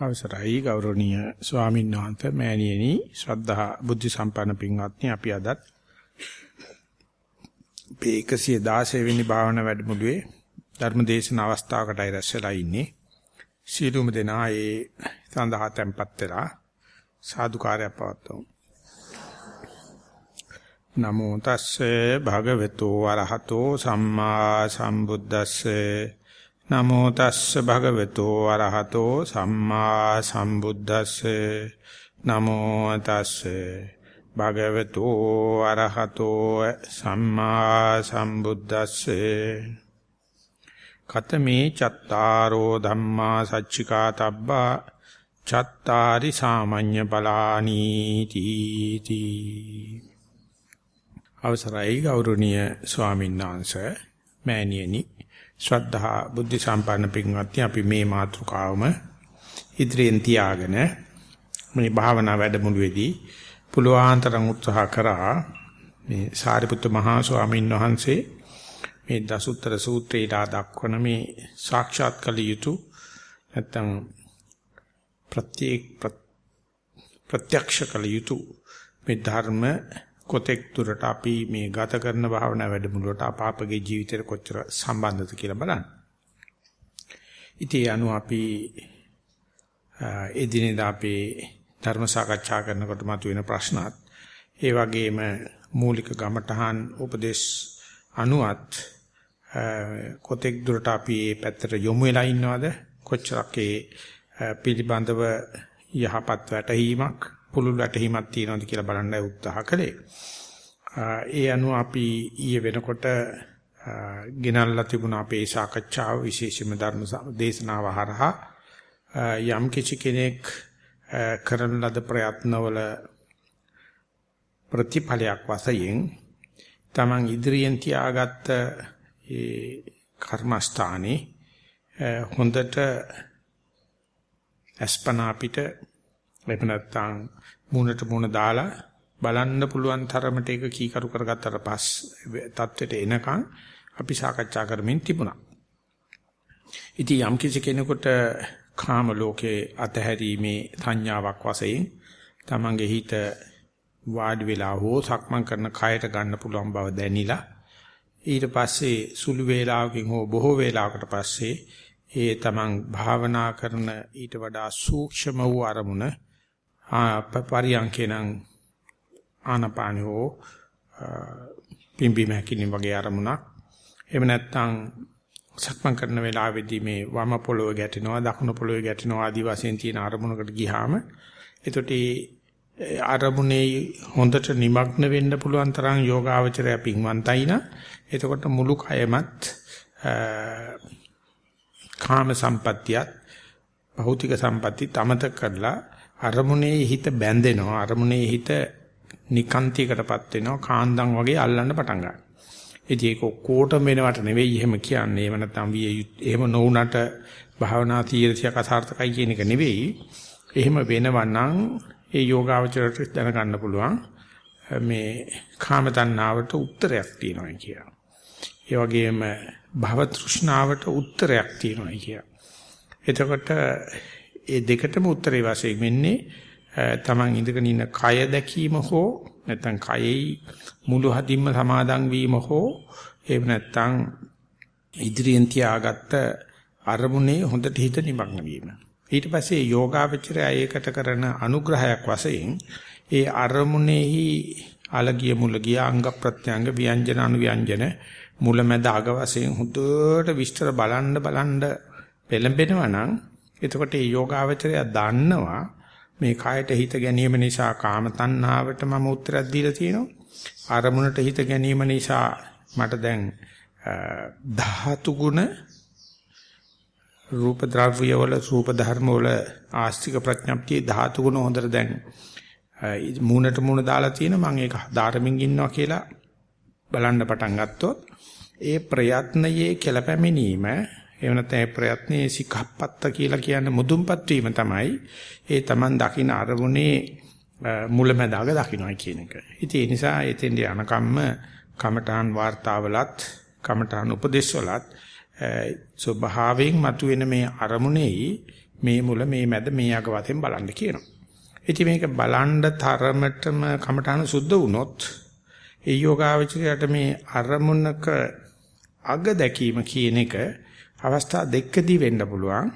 අවසරයි ගෞරවනීය ස්වාමීන් වහන්සේ මෑණියනි ශ්‍රද්ධා බුද්ධ සම්පන්න පින්වත්නි අපි අදත් මේ 116 වෙනි භාවනා වැඩමුළුවේ ධර්ම දේශන අවස්ථාවකටයි රැස්වලා ඉන්නේ. සීලුම දෙනා ඒ සඳහා tempත් වෙලා සාදුකාරය පවත්වමු. නමෝ තස්සේ භගවතු වරහතෝ සම්මා සම්බුද්දස්සේ නමෝ තස්ස භගවතු අරහතෝ සම්මා සම්බුද්දස්සේ. නමෝ තස්සේ භගවතු අරහතෝ සම්මා සම්බුද්දස්සේ. කතමේ චත්තාරෝ ධම්මා සච්චිකා තබ්බා චත්තාරි සාමඤ්ඤ බලානි තීති. අවසරයි ගෞරවනීය ස්වාමීන් වහන්සේ මෑණියනි. ශ්‍රද්ධා බුද්ධ සම්පන්න පින්වත්නි අපි මේ මාතෘකාවම ඉදිරියෙන් තියාගෙන මේ භාවනා වැඩමුළුවේදී පුලුවන් තරම් උත්සාහ කරා මේ සාරිපුත්ත මහා ස්වාමීන් වහන්සේ මේ දසුත්තර සූත්‍රයට දක්වන මේ සාක්ෂාත් කළ යුතු නැත්තම් ප්‍රත්‍යක් ප්‍රත්‍යක්ෂ කළ යුතු මේ ධර්ම කොතෙක් දුරට අපි මේ ගත කරන භාවනා වැඩමුළුවට අපාපගේ ජීවිතේට කොච්චර සම්බන්ධද කියලා බලන්න. ඉතින් අනු අපි එදිනෙදා අපේ ධර්ම සාකච්ඡා කරනකොට මතුවෙන ප්‍රශ්නත් ඒ වගේම මූලික ගමඨහන් උපදේශ අනුවත් කොතෙක් දුරට අපි මේ පැත්තට යොමු වෙලා ඉන්නවද කොච්චරක් ඒ පිළිබඳව යහපත් වැටහීමක් පුළුල් වැටහීමක් තියෙනවද කියලා බලන්න උත්සාහ කළේ. ඒ අනුව අපි ඊයේ වෙනකොට ගෙනල්ලා තිබුණ අපේ සාකච්ඡාව විශේෂයෙන්ම ධර්ම දේශනාව හරහා යම් කිසි කෙනෙක් කරන ලද ප්‍රයත්නවල ප්‍රතිඵලයක් වශයෙන් තමන් ඉදිරියෙන් තියාගත්ත ඒ කර්මස්ථානේ හොඳට අස්පනා අපිට එහෙම නැත්නම් මූණට මූණ දාලා බලන්න පුළුවන් තරමට ඒක කීකරු කරගත්තට පස් තත්වෙට එනකන් අපි සාකච්ඡා කරමින් තිබුණා. ඉතින් යම් කිසි කෙනෙකුට කාම ලෝකයේ අතහැරීමේ සංඥාවක් වශයෙන් තමන්ගේ හිත වාඩි වෙලා හෝ සක්මන් කරන කයට ගන්න පුළුවන් බව දැනිලා ඊට පස්සේ සුළු වේලාවකින් හෝ බොහෝ වේලාවකට පස්සේ ඒ තමන් භාවනා කරන ඊට වඩා සූක්ෂම වූ අරමුණ පරියන්කේනම් ආනපානෝ පිම්බි මහකිනින් වගේ අරමුණක් එහෙම නැත්නම් සක්මන් කරන වෙලාවේදී මේ වම පොළොව ගැටෙනවා දකුණු පොළොව ගැටෙනවා ආදි වශයෙන් තියෙන අරමුණකට ගියාම එතකොට ඒ අරමුණේ හොඳට নিমগ্ন වෙන්න පුළුවන් තරම් යෝගාවචරය පින්වන්තයි නා එතකොට මුළු කයමත් කාම සම්පත්තියත් භෞතික සම්පatti තමතක කරලා අරමුණේ හිත බැඳෙනවා අරමුණේ හිත නිකාන්තියකටපත් වෙනවා කාන්දම් වගේ අල්ලන්න පටන් ගන්නවා. ඉතින් ඒක ඔක්කොටම වෙනවට නෙවෙයි එහෙම කියන්නේ. එහෙම නැත්නම් විය එහෙම නොවුනට භාවනා තීරසියක් අසාර්ථකයි කියන එක නෙවෙයි. එහෙම වෙනවා නම් ඒ යෝගාවචරයට දැනගන්න පුළුවන් මේ කාම තණ්හාවට උත්තරයක් තියෙනවා කියලා. ඒ වගේම භව තෘෂ්ණාවට උත්තරයක් තියෙනවා කියලා. එතකොට ඒ දෙකටම උත්තරේ වශයෙන් වෙන්නේ තමන් ඉඳගෙන ඉන්න කය දැකීම හෝ නැත්නම් කයෙහි මුළු හදින්ම සමාදන් වීම හෝ එහෙම නැත්නම් ඉදිරියෙන් තියාගත්ත අරමුණේ හොඳට හිත නිමග්න වීම. ඊට පස්සේ යෝගාවචරය ඒකට කරන අනුග්‍රහයක් වශයෙන් ඒ අරමුණෙහි අලගිය මුලගිය අංග ප්‍රත්‍යංග ව්‍යංජන අනුව්‍යංජන මුලමැද අග වශයෙන් හොඳට විස්තර බලන්න බලන්න පෙළඹෙනවා නම් එතකොට මේ යෝගාවචරය දන්නවා මේ කායට හිත ගැනීම නිසා කාම තණ්හාවට මම උත්තරයක් දීලා තියෙනවා. අරමුණට හිත ගැනීම නිසා මට දැන් ධාතු ගුණ රූප ද්‍රව්‍ය වල රූප ධර්ම වල ආස්තික ප්‍රඥප්තිය ධාතු ගුණ හොඳට දැන් මූණට මූණ දාලා තියෙන මම ඒක ධාර්මින් ඉන්නවා කියලා බලන්න පටන් ගත්තොත් ඒ ප්‍රයත්නයේ කෙලපැමිනීම එහෙම නැත්නම් ඒ ප්‍රයත්නයේ සිකප්පත්ත කියලා කියන්නේ මුදුන්පත් වීම තමයි ඒ Taman දකින්න අරමුණේ මුලැමැදාග දකින්නයි කියන එක. ඉතින් ඒ නිසා එතෙන්ට යනකම්ම කමඨාන් වාර්තාවලත් කමඨාන් උපදේශවලත් ස්වභාවයෙන් මතුවෙන මේ අරමුණේ මේ මුල මේ මැද මේ අග වශයෙන් බලන්න කියනවා. ඉතින් මේක බලන්න තරමටම කමඨාන සුද්ධ වුණොත් ඒ යෝගාවචරයට මේ අරමුණක අග දැකීම කියන එක අවස්ථා දෙකකදී වෙන්න පුළුවන්.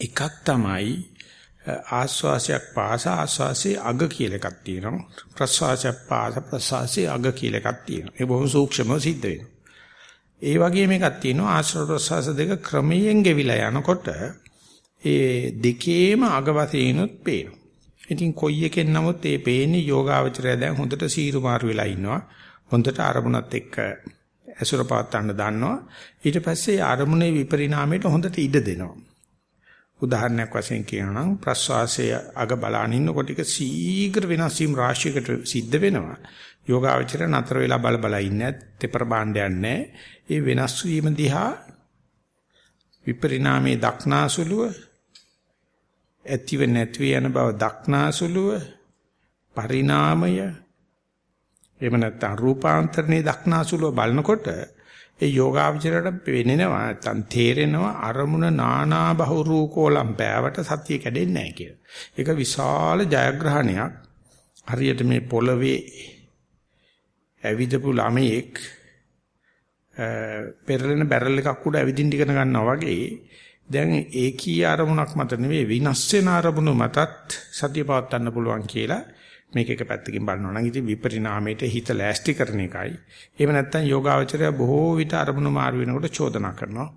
එකක් තමයි ආස්වාසයක් පාස ආස්වාසේ අග කියලා එකක් තියෙනවා. ප්‍රස්වාසයක් පාස ප්‍රස්වාසේ අග කියලා එකක් තියෙනවා. ඒ බොහොම සූක්ෂමව සිද්ධ වෙනවා. ඒ වගේම එකක් තියෙනවා ආශ්‍රව ප්‍රස්වාස දෙක ක්‍රමයෙන් ගෙවිලා යනකොට ඒ දෙකේම අග වශයෙන්ුත් පේනවා. ඉතින් කොයි එකෙන් නමුත් ඒ පේන්නේ යෝගාවචරය දැන් හොඳට සීරු මාරු වෙලා ඉන්නවා. හොඳට අරමුණත් එක්ක ඇසුර පවත්වන්න දන්නවා. ඊට පස්සේ අරමුණේ විපරිණාමයට හොඳට ඉඩ දෙනවා. උදාහරණයක් වශයෙන් කියනවා නම් ප්‍රස්වාසයේ අග බලාන ඉන්නකොට ටික සීඝ්‍ර වෙනස් වීම රාශියකට සිද්ධ වෙනවා. යෝගාවචර නතර වෙලා බල බල ඉන්නේ තෙපර භාණ්ඩයක් නැහැ. ඒ වෙනස් වීම දිහා විපරිණාමයේ දක්නාසුලුව ඇතිව නැතිව යන බව දක්නාසුලුව පරිණාමය එහෙම නැත්නම් රූපාන්තරණේ දක්නාසුලුව බලනකොට ඒ යෝගාවචරයට පෙනෙනවා නැත්නම් තේරෙනවා අරමුණ නානා බහුරූකෝලම් පෑවට සතිය කැඩෙන්නේ නැහැ කියලා. ඒක විශාල ජයග්‍රහණයක්. හරියට මේ පොළවේ ඇවිදපු ළමයෙක් පෙරලෙන බැරල් එකක් උඩ ඇවිදින්න ඉගෙන ගන්නවා වගේ දැන් ඒකී අරමුණක් මත නෙවෙයි විනාශ වෙන අරමුණු මතත් සතිය පවත්වන්න පුළුවන් කියලා මේක එක පැත්තකින් බලනවා නම් ඉතින් විපරිණාමයට හිත ලෑස්ති කරන එකයි. එහෙම නැත්නම් යෝගාවචරය බොහෝ විට අරමුණු මාරු වෙනකොට චෝදනා කරනවා.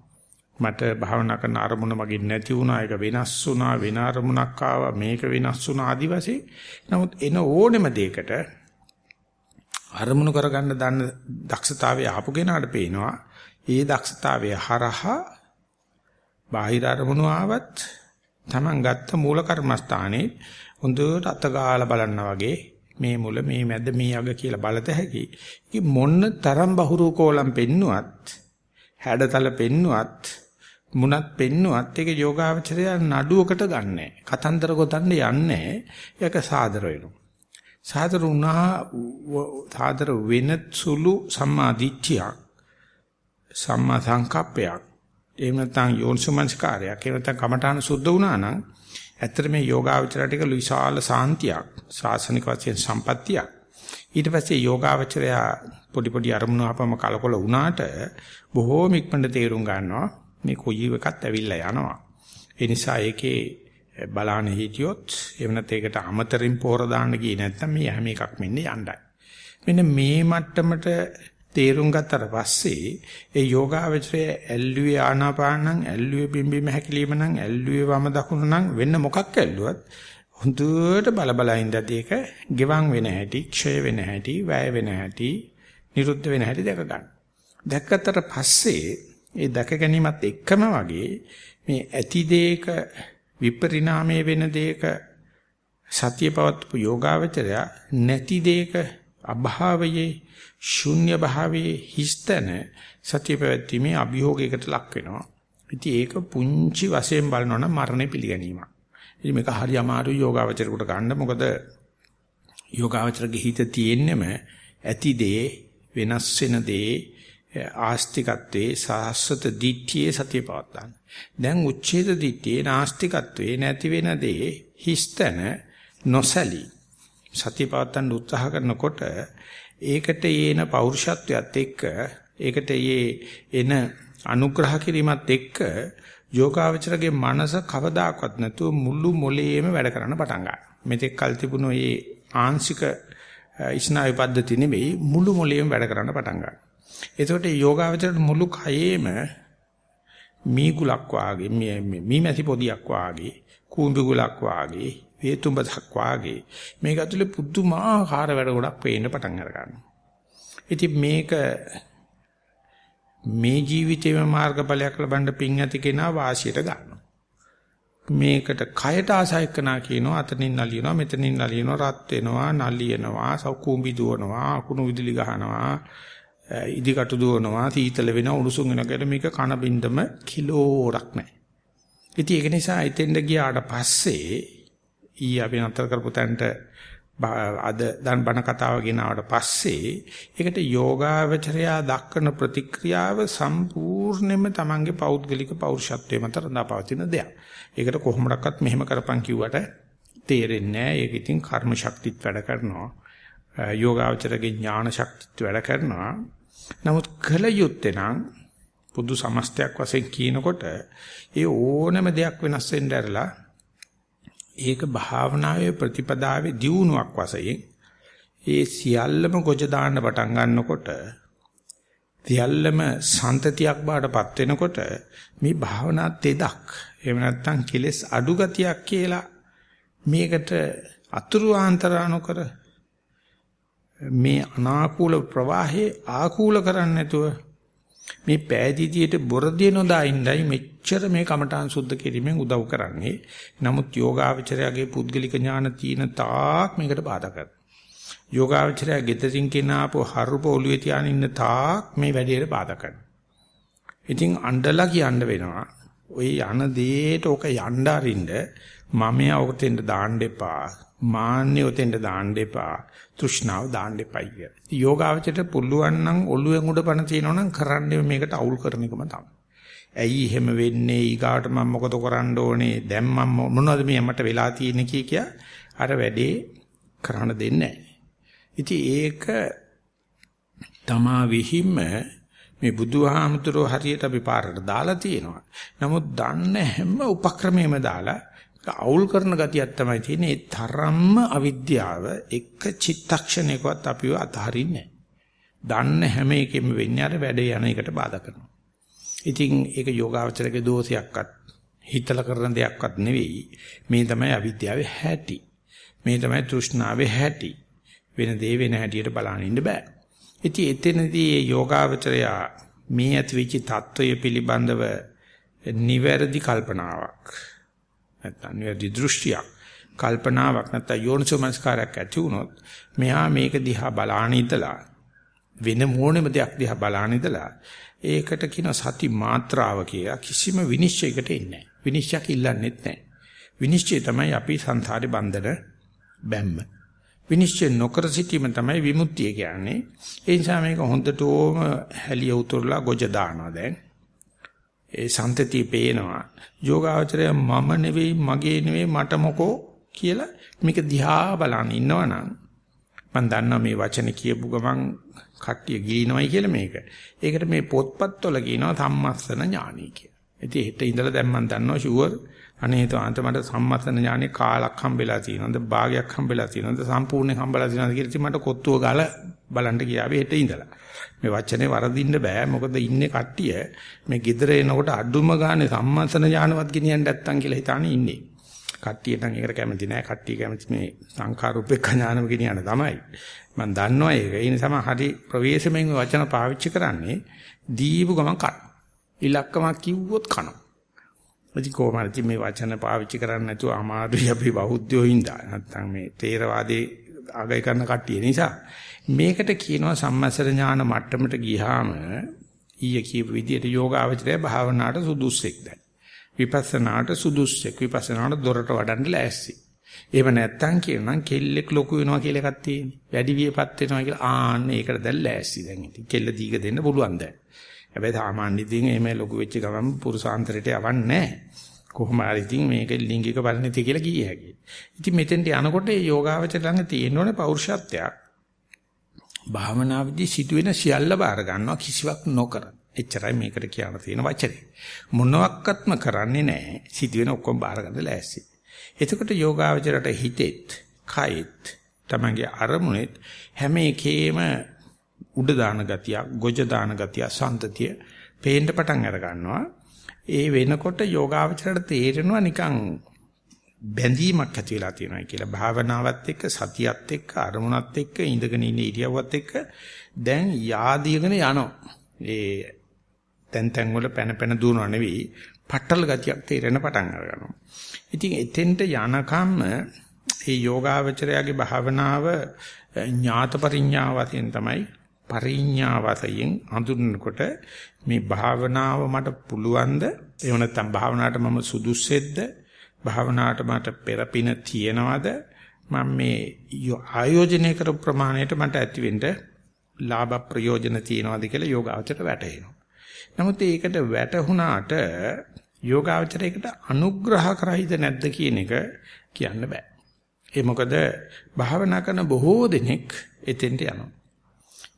මට භාවනා කරන අරමුණ මගින් නැති වුණා ඒක වෙනස් වුණා වෙන අරමුණක් ආවා මේක වෙනස් වුණා ආදි වශයෙන්. නමුත් එන ඕනෙම දෙයකට අරමුණු කරගන්න දන්න දක්ෂතාවය ආපු කෙනාට පේනවා ඒ දක්ෂතාවය හරහා බාහිර අරමුණු ආවත් Taman ගත්ත මූල කර්මස්ථානේ හොඳට අතගාලා බලනවා වගේ මේ මුල මේ මැද මේ අග කියලා බලත හැකි. ඉතින් මොන්න තරම් බහුරු කෝලම් පෙන්නුවත් හැඩතල පෙන්නුවත් මුණත් පෙන්නුවත් ඒක යෝගාවචරය නඩුවකට ගන්නෑ. කතන්දර ගොතන්න යන්නේ. ඒක සාදර වෙනවා. සාදර වුණා සාදර වෙන සුළු සම්මා දිට්ඨියක් සම්මා සංකප්පයක් එහෙම නැත්නම් යෝනිසමංස්කාරයක් එහෙම නැත්නම් කමඨාන සුද්ධ වුණා නම් ඇත්තට මේ යෝගාවචරය ටික විශාල සාන්තියක් සාසනික වශයෙන් සම්පත්තියක් ඊට පස්සේ යෝගාවචරය පොඩි පොඩි අරමුණු අපම කලකොල වුණාට බොහෝම ඉක්මනට තේරුම් ගන්නවා මේ කොයි එකත් ඇවිල්ලා යනවා ඒ නිසා ඒකේ බලාන හිටියොත් එහෙම නැත්නම් ඒකට අමතරින් පෝර දාන්න ගියේ නැත්නම් මේ හැම එකක් මෙන්නේ යණ්ඩයි. මෙන්න මේ මට්ටමට තේරුම් ගත්තට පස්සේ ඒ යෝගාවචරය ඇල්ලුවේ ආනාපානං ඇල්ලුවේ බිම්බිම හැකිලිම නම් ඇල්ලුවේ වම දකුණ නම් වෙන්න මොකක් ඇල්ලුවත් හොඳට බල බල ඉඳලා ඒක ගෙවන් වෙන හැටි, ක්ෂය වෙන හැටි, වැය වෙන හැටි, නිරුද්ධ වෙන හැටි දැක ගන්න. දැක්කට පස්සේ ඒ දැක ගැනීමත් එක්කම වගේ මේ ඇති දේක විපරිණාමයේ වෙන දෙයක සතිය පවත්පු යෝගාවචරය නැති දෙයක අභාවයේ ශුන්‍ය භාවයේ හිස්තන සතිය පැවැත්ීමේ අභියෝගයකට ලක් වෙනවා. ඉතින් ඒක පුංචි වශයෙන් බලනවා නම් මරණය පිළිගැනීමක්. ඉතින් මේක හරි අමාරු යෝගාවචරයට ගන්න මොකද යෝගාවචරගේ හිත තියෙන්නෙම ඇති දේ වෙනස් වෙන දේ ආස්තිකත්වයේ සාස්වත දිට්ඨියේ සතිය පවත්තන. දැන් උච්ඡේද දිට්ඨියේ නාස්තිකත්වයේ නැති වෙන දේ හිස්තන නොසලී සතිය පවත්තන්න උත්සාහ කරනකොට ඒකට යේන පෞරුෂත්වයත් එක්ක ඒකට එන අනුග්‍රහ කිරීමත් එක්ක යෝගාවචරගේ මනස කවදාකවත් නැතුව මුළු මොලේම වැඩ කරන්න පටන් ගන්නවා. මෙතෙක් කල් තිබුණු මේ ආංශික ස්නායු පද්ධති නෙවෙයි මුළු මොලේම වැඩ කරන්න පටන් ගන්නවා. එතකොට යෝගාවචරයට මුළු කයේම මීගුලක් වාගේ මී මැසි පොදියක් වාගේ කූඹි ගුලක් වාගේ වේතුඹක් වාගේ මේක ඇතුලේ පුදුමාකාර වැඩ ගොඩක් පේන්න පටන් අර ගන්නවා. ඉතින් මේක මේ ජීවිතේම මාර්ගඵලයක් ලබන්න පින් ඇති කෙනා වාසියට ගන්නවා. මේකට කයට ආසයකනා කියනවා අතනින් නලියනවා මෙතනින් නලියනවා රත් වෙනවා නලියනවා සෞකුඹි දුවනවා අකුණු විදුලි ගහනවා ඉදිකට දුවනවා සීතල වෙනවා උණුසුම් වෙනකොට මේක කන බින්දම කිලෝරක් නැහැ. ඉතින් ඒක නිසා එතෙන්ද ගියාට පස්සේ ඊ අපි නතර කරපු තැනට අද දැන් බණ කතාව ගෙනාවට පස්සේ ඒකට යෝගාවචරයා දක්වන ප්‍රතික්‍රියාව සම්පූර්ණයෙන්ම Tamange පෞද්ගලික පෞරුෂත්වයේ මත රඳාපවතින දෙයක්. ඒකට කොහොමඩක්වත් මෙහෙම කරපන් කිව්වට තේරෙන්නේ නැහැ. ඒක ඉතින් කර්ම ශක්තිත් වැඩ කරනවා. යෝගාවචරගේ ඥාන ශක්තිත් වැඩ කරනවා. නමුත් කල යුත්තේ නම් පුදු සමස්තයක් වශයෙන් කියනකොට ඒ ඕනම දෙයක් වෙනස් වෙන්න ඇරලා ඒක භාවනාවේ ප්‍රතිපදාවේ දියුණුවක් වශයෙන් ඒ සියල්ලම ගොජ දාන්න පටන් ගන්නකොට සියල්ලම සන්තතියක් බාටපත් වෙනකොට මේ භාවනා තෙදක් එහෙම නැත්නම් කෙලස් අඩු ගතියක් කියලා මේකට අතුරු ආන්තරානුකර මේ අනාකූල ප්‍රවාහේ ආකූල කරන්නේ නැතුව මේ පෑදීදියට බොරදිය නොදා ඉඳයි මෙච්චර මේ කමඨාන් සුද්ධ කිරීමෙන් උදව් කරන්නේ. නමුත් යෝගාවචරයාගේ පුද්ගලික ඥාන තීන තාක් මේකට බාධා කරනවා. යෝගාවචරයා ගෙදරින් කෙනාපෝ හරුප ඔළුවේ තියාගෙන ඉන්න තාක් මේ වැඩේට බාධා කරනවා. ඉතින් අඬලා කියන්න වෙනවා. ওই යන දේට ඕක යන්න අරින්න මම යවතෙන්ද දාන්න එපා. මාන්නේ උතෙන්ට දාන්න එපා. තෘෂ්ණාව දාන්න එපයි කියලා. යෝගාවචරයට පුළුවන් නම් ඔළුවෙන් උඩ පණ තියනවා නම් කරන්නේ මේකට අවුල් කරන එකම තමයි. ඇයි එහෙම වෙන්නේ? ඊගාට මම මොකද කරන්න ඕනේ? දැන් මම මොනවද මේ මට වෙලා තියෙන්නේ කිය කිය අර වැඩේ කරන්න දෙන්නේ ඉතින් ඒක තමා විහිම මේ බුදුහාමුදුරෝ හරියට අපි පාරට දාලා තියෙනවා. නමුත් දන්න හැම උපක්‍රමයකම දාලා අවුල් කරන ගතියක් තමයි තියෙන්නේ. ඒ තරම්ම අවිද්‍යාව එක චිත්තක්ෂණයකවත් අපිව අතහරින්නේ දන්න හැම එකෙම වෙන්නේ අර වැඩේ යන එකට බාධා කරනවා. ඉතින් ඒක යෝගාවචරයේ දෝෂයක්වත් හිතලා කරන දෙයක්වත් නෙවෙයි. මේ තමයි අවිද්‍යාවේ හැටි. මේ තමයි තෘෂ්ණාවේ හැටි. වෙන දේ වෙන හැටියට බලන්න ඉන්න බෑ. ඉතින් එතනදී මේ යෝගාවචරය මේ ඇතිවිචි தত্ত্বය පිළිබඳව නිවැරදි කල්පනාවක් නැත්නම් නිවැරදි දෘෂ්ටියක් කල්පනාවක් නැත්නම් යෝනිසෝමනස්කාරයක් ඇති වුණොත් මෙහා මේක දිහා බලාන ඉඳලා වෙන මොනෙම දෙයක් දිහා බලාන ඉඳලා ඒකට කියන සති මාත්‍රාව කියලා කිසිම විනිශ්චයකට එන්නේ නැහැ. විනිශ්චයක් ඉල්ලන්නෙත් නැහැ. විනිශ්චය තමයි අපි සංසාරේ බන්ධන බැම්ම. විනිශ්චය නොකර සිටීම තමයි විමුක්තිය කියන්නේ. ඒ නිසා මේක හොඳටම හැලිය උතුරලා ගොජ දානවා දැන්. ඒ සන්තතිය පේනවා. යෝගාවචරය මම නෙවෙයි මගේ නෙවෙයි මට මොකෝ කියලා මේක දිහා බලන් ඉන්නවනම් මම දන්නවා මේ වචන කියපු ගමන් කට්ටිය ගිලිනවයි කියලා මේක. ඒකට මේ පොත්පත්වල කියනවා සම්මස්සන ඥානයි කියලා. ඉතින් හෙට ඉඳලා දැන් මම දන්නවා ෂුවර් අනේ හිතාන්ත මට සම්මස්සන ඥානේ කාලක් හම්බෙලා තියෙනවද භාගයක් හම්බෙලා තියෙනවද සම්පූර්ණයෙන් හම්බෙලා තියෙනවද කියලා ඉතින් මට කොත්තුව ගාලා බලන්න ගියාවේ හෙට ඉඳලා. මේ වචනේ වරදින්න බෑ මොකද ඉන්නේ කට්ටිය මේ gedare එනකොට අඩුම ගානේ සම්මන්සන ඥානවත් ගෙනියන්න නැත්තම් කියලා හිතානේ ඉන්නේ. කට්ටිය නම් ඒකට කැමති නෑ කට්ටිය කැමති මේ සංඛාරූපේක ඥානම ගෙනියන්න තමයි. මම දන්නවා ඒක. ඒ නිසා හරි ප්‍රවේශමෙන් වචන පාවිච්චි කරන්නේ දීපු ගමන් කන. ඉලක්කමක් කිව්වොත් කනවා. ඉතින් කොහොමද මේ වචන පාවිච්චි කරන්නේ නැතුව අමාරුයි අපි බෞද්ධයෝ හින්දා නැත්තම් මේ තේරවාදී ආගය කරන කට්ටිය නිසා මේකට කියනවා සම්මසර ඥාන මට්ටමට ගියාම ඊය කියපු විදිහට යෝගාවචරය භාවනාවට සුදුස්සෙක් දැන්. විපස්සනාට සුදුස්සෙක් විපස්සනාට දොරට වඩන්න ලෑස්ති. එහෙම නැත්තම් කියනනම් කෙල්ලෙක් ලොකු වෙනවා කියලා එකක් තියෙන්නේ. වැඩි වියපත් වෙනවා කියලා ආන්න ඒකට දැන් ලෑස්ති දැන් ඉතින්. කෙල්ල දීග දෙන්න පුළුවන් දැන්. හැබැයි සාමාන්‍ය ඉතින් එහෙම ලොකු වෙච්ච ගමන් පුරුසාන්තරයට යවන්නේ නැහැ. කොහොම හරි ඉතින් මේක ලිංගික පරිණතිය කියලා කිය හැකියි. ඉතින් මෙතෙන්ට යනකොට මේ යෝගාවචර ළඟ තියෙන ඕනේ පෞරුෂත්වයක්. භාවනාවේදී සිදුවෙන සියල්ල බාර ගන්නවා කිසිවක් නොකර. එච්චරයි මේකට කියන්න තියෙන වචනේ. මොනවත්ක්ත්ම කරන්නේ නැහැ. සිදුවෙන ඔක්කොම බාර ගන්න ලෑස්ති. එතකොට යෝගාවචරයට හිතෙත්, කයෙත්, තමගේ අරමුණෙත් හැම එකේම උඩ දාන ගතිය, ගොජ දාන ගතිය, සන්තතිය පේන්න පටන් අර ගන්නවා. ඒ වෙනකොට යෝගාවචරයට තේරෙනවා නිකන් බැඳීමක් ඇති වෙලා තියෙනවා කියලා භාවනාවත් එක්ක සතියත් එක්ක අරමුණත් එක්ක ඉඳගෙන ඉන්න ඉරියව්වත් එක්ක දැන් yaadiyගෙන යනවා. ඒ තැන් තැන් වල පැන පැන දුවනව නෙවෙයි පట్టල ගතියක් තේරෙන පටන් ගන්නවා. ඉතින් එතෙන්ට යනකම් මේ යෝගාවචරයාගේ භාවනාව ඥාත පරිඥා වශයෙන් තමයි පරිඥා වශයෙන් හඳුන්වනකොට මේ භාවනාව මට පුළුවන්ද එහෙම නැත්නම් භාවනාවට මම සුදුස්සෙද්ද භාවනාවට මට පෙරපින තියනවද මම මේ ආයෝජනය කරපු ප්‍රමාණයට මට ඇතිවෙන්න ලාභ ප්‍රයෝජන තියනවාද කියලා යෝගාවචරයට වැටහෙනවා. නමුත් ඒකට වැටහුණාට යෝගාවචරයකට අනුග්‍රහ කරයිද නැද්ද කියන එක කියන්න බෑ. ඒ මොකද භාවනා කරන බොහෝ දෙනෙක් එතෙන්ට යනවා.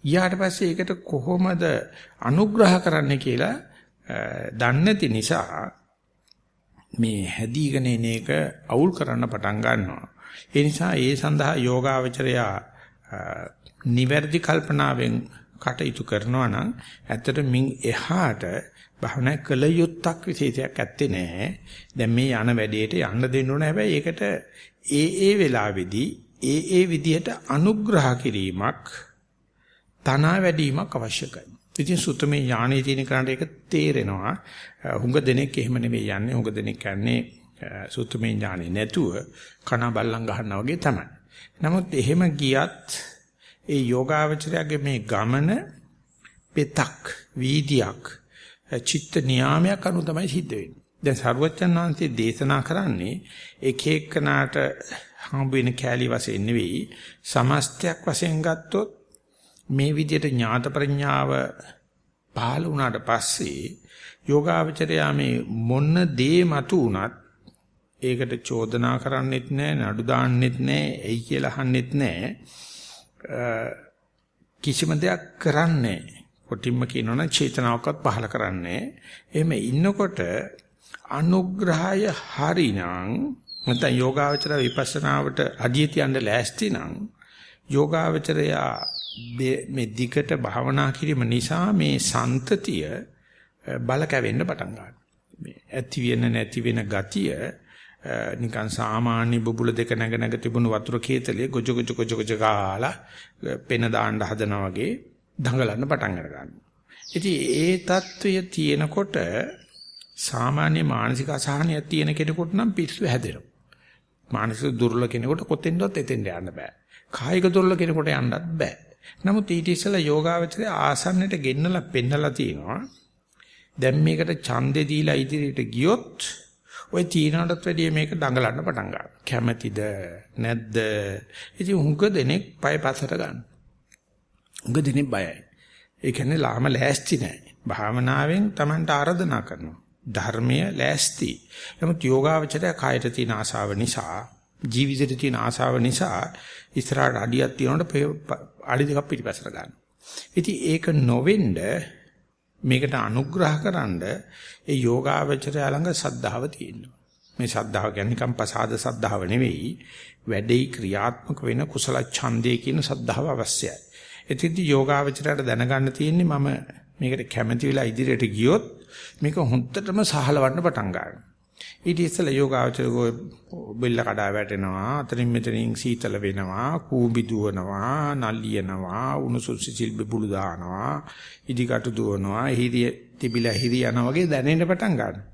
ඊට පස්සේ ඒකට කොහොමද අනුග්‍රහ කරන්න කියලා දන්නේ නැති නිසා මේ හැදීගෙන එන එක අවුල් කරන්න පටන් ගන්නවා. ඒ නිසා ඒ සඳහා යෝගාවචරයා නිවැරදි කල්පනාවෙන් කටයුතු කරනවා නම් ඇත්තට මින් එහාට භවනා කළ යුත්තක් විශේෂයක් ඇත්තේ නැහැ. දැන් මේ යන වැඩේට යන්න දෙන්න ඕන හැබැයි ඒකට ඒ ඒ වෙලාවේදී ඒ ඒ විදිහට අනුග්‍රහ කිරීමක් තනා වැඩිවීමක් අවශ්‍යයි. ඉතින් සුතමේ ඥානෙ තියෙන කරාට ඒක තේරෙනවා. හුඟ දෙනෙක් එහෙම නෙවෙයි යන්නේ. හුඟ දෙනෙක් යන්නේ සුතමේ ඥානෙ නැතුව කන බල්ලන් ගහනවා වගේ තමයි. නමුත් එහෙම ගියත් ඒ යෝගාවචරයේ මේ ගමන පෙතක් වීදියක් චිත්ත නියාමයක් අනුව තමයි සිද්ධ වෙන්නේ. දැන් සරුවච්චන් වහන්සේ දේශනා කරන්නේ එක එක්කනාට හම්බ වෙන කෑලි වශයෙන් නෙවෙයි සමස්තයක් වශයෙන් ගත්තොත් මේ විදිහට ඥාත ප්‍රඥාව පහළ වුණාට පස්සේ යෝගාවචරයා මේ මොන දේ මතු වුණත් ඒකට චෝදනා කරන්නෙත් නැහැ නඩු දාන්නෙත් නැහැ එයි කියලා අහන්නෙත් නැහැ කිසිම දෙයක් කරන්නේ කොටින්ම කියනවනම් චේතනාවක්වත් පහළ කරන්නේ. එහෙම ඉන්නකොට අනුග්‍රහය හරිනම් නැත්නම් යෝගාවචර විපස්සනාවට අධිය තියන්න ලෑස්ති නම් යෝගාවචරයා මේ දිගට භාවනා කිරීම නිසා මේ සන්තතිය බල කැවෙන්න පටන් ගන්නවා. මේ ඇති වෙන නැති වෙන ගතිය නිකන් සාමාන්‍ය බබුල දෙක නැග නැග තිබුණු වතුර කේතලේ ගොජ ගොජ ගොජ ගොජ ගාලා පෙන දාන්න හදනවා වගේ දඟලන්න පටන් ගන්නවා. ඉතින් ඒ తত্ত্বය තියෙනකොට සාමාන්‍ය මානසික අසහනයක් තියෙන කෙනෙකුට නම් පිස්සු හැදෙනවා. මානසික දුර්වල කෙනෙකුට කොතෙන්වත් එතෙන්ට යන්න බෑ. කායික දුර්වල කෙනෙකුට යන්නත් බෑ. නමුත් ඊට ඉස්සෙල්ලා යෝගාවචරය ආසන්නයට ගෙන්නලා පෙන්නලා තියෙනවා. දැන් මේකට ඡන්දේ දීලා ඉදිරියට ගියොත් ඔය තීනටත් වැඩිය මේක දඟලන්න පටන් ගන්නවා. කැමැතිද නැද්ද? ඉතින් හුඟ දෙනෙක් පය පස්සට ගන්න. හුඟ දෙනෙක් බයයි. ඒ කියන්නේ ලාම ලෑස්ති නැහැ. භාවනාවෙන් Tamanට ආරාධනා කරනවා. ධර්මය ලෑස්ති. නමුත් යෝගාවචරය කායට තියෙන ආශාව නිසා ජීවිතේට තියෙන ආශාව නිසා ඉස්සරහට අඩියක් තියනකොට අඩි දෙකක් පිටිපස්සට ගන්නවා. ඉතින් ඒක නොවෙන්න මේකට අනුග්‍රහකරනද ඒ යෝගාවචරය ළඟ සද්ධාව තියෙනවා. මේ සද්ධාව කියන්නේ නිකම් පසාද සද්ධාව නෙවෙයි වැඩේ ක්‍රියාත්මක වෙන කුසල ඡන්දේ කියන සද්ධාව අවශ්‍යයි. එතින්දි යෝගාවචරයට දැනගන්න තියෙන්නේ මම මේකට කැමැති වෙලා ඉදිරියට ගියොත් මේක හොන්දටම සහලවන්න පටන් ගන්නවා. ඊට ඉස්සෙල්ලා යෝගාචරකෝ බෙල්ල කඩා වැටෙනවා අතරින් මෙතනින් සීතල වෙනවා කූඹි දුවනවා නල්ලියනවා උණුසුම් සිසිල් බබුළු දානවා ඉදිකටු දුවනවා හිරිය තිබිලා හිරිය යනවා වගේ දැනෙන්න පටන් ගන්නවා.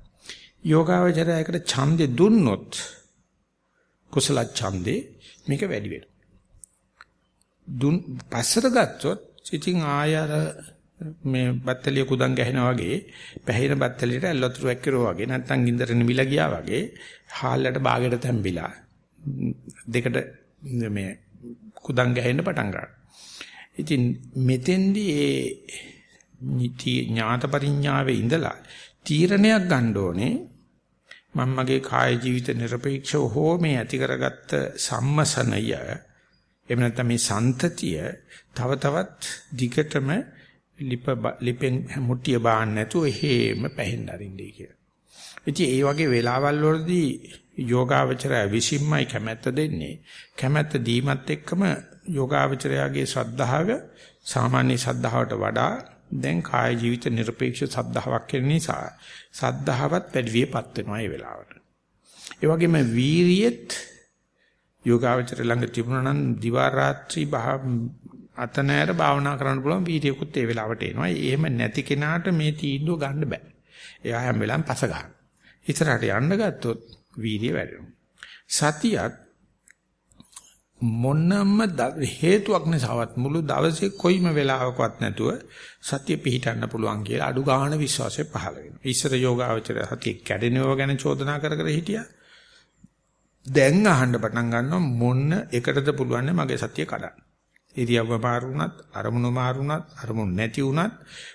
යෝගාචරයකට ඡන්දේ දුන්නොත් කුසල ඡන්දේ මේක වැඩි වෙනවා. දුන් පස්සට ගත්තොත් ඉතින් ආය අර මේ බත්තලිය කුදන් ගැහෙනා වගේ පැහැින බත්තලියට ඇල්ලතුරු ඇක්කිරෝ වගේ නැත්නම් ගින්දර නිමිලා ගියා වගේ හාල්ලට බාගෙට තැම්බිලා දෙකට මේ කුදන් ගැහෙන්න පටන් ගන්නවා. ඉතින් මෙතෙන්දි ඒ ඥාත පරිඥාවේ ඉඳලා තීරණයක් ගන්න ඕනේ මම මගේ කාය ජීවිත নিরপেক্ষව හෝ මේ ඇති කරගත්ත සම්මසනය එහෙම නැත්නම් මේ සන්තතිය තව තවත් දිගටම ලිප ලිපෙන් මුට්ටිය බාන්න නැතුව හේම පැහෙන්න අරින්නේ කියලා. ඉතින් ඒ වගේ වෙලාවල් වලදී යෝගාවචරය විසින්මයි කැමැත්ත දෙන්නේ. කැමැත්ත දීමත් එක්කම යෝගාවචරයාගේ ශ්‍රද්ධාව සාමාන්‍ය ශ්‍රද්ධාවට වඩා දැන් කාය ජීවිත নিরপেক্ষ ශ්‍රද්ධාවක් වෙන නිසා ශ්‍රද්ධාවත් වැඩිවියපත් වෙනවා මේ වෙලාවට. ඒ වගේම වීරියෙත් යෝගාවචර ළඟ තිබුණා නම් දිවා රාත්‍රී අතනෑර භාවනා කරන්න පුළුවන් වීර්යකුත් ඒ වෙලාවට එනවා. එහෙම නැති කෙනාට මේ තීන්දුව ගන්න බෑ. එයා හැම වෙලාවෙම පස ගන්න. ඉතරට යන්න ගත්තොත් වීර්ය වැඩෙනවා. සතියත් මොනම හේතුවක් නැසවත් මුළු දවසේ කොයිම වෙලාවකවත් නැතුව සතිය පිහිටන්න පුළුවන් කියලා අඩු ගන්න විශ්වාසය පහළ වෙනවා. ඊශ්වර යෝගාවචර සතිය කැඩෙනව ගැන චෝදනා කර කර හිටියා. දැන් අහන්න පටන් ගන්නවා මොන එකටද පුළුවන් මගේ සතිය කඩන්න. ඉරියව්ව මාරු වුණත් අරමුණු මාරු වුණත් අරමුණු නැති වුණත්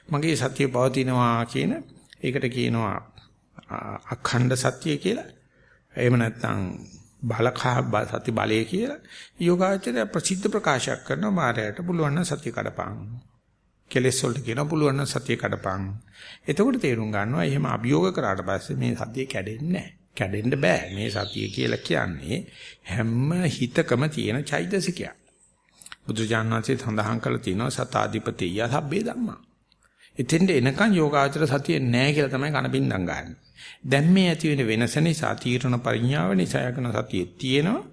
මගේ සතිය පවතිනවා කියන ඒකට කියනවා අඛණ්ඩ සතිය කියලා. එහෙම නැත්නම් බලකා සති බලය කියලා යෝගාචරය ප්‍රසිද්ධ ප්‍රකාශයක් කරනවා මායයට පුළුවන් නම් සතිය කඩපං. කෙලෙස් වලට කියනවා පුළුවන් නම් සතිය කඩපං. එතකොට තේරුම් ගන්නවා එහෙම අභියෝග කරාට පස්සේ මේ සතිය කැඩෙන්නේ නැහැ. කැඩෙන්න බෑ. මේ සතිය කියලා කියන්නේ හැම හිතකම තියෙන චෛතසිකයක්. බුදුජානනාංශයේ සඳහන් කරලා තියෙනවා සතාධිපතිය සබ්බේ ධම්මා. එතෙන්ට එනකන් යෝගාචර සතිය නැහැ කියලා තමයි කනපින්දම් ගන්න. දැන් මේ ඇති වෙන වෙනස නිසා තීරණ පරිඥාව නිසා යකන සතියේ තියෙනවා.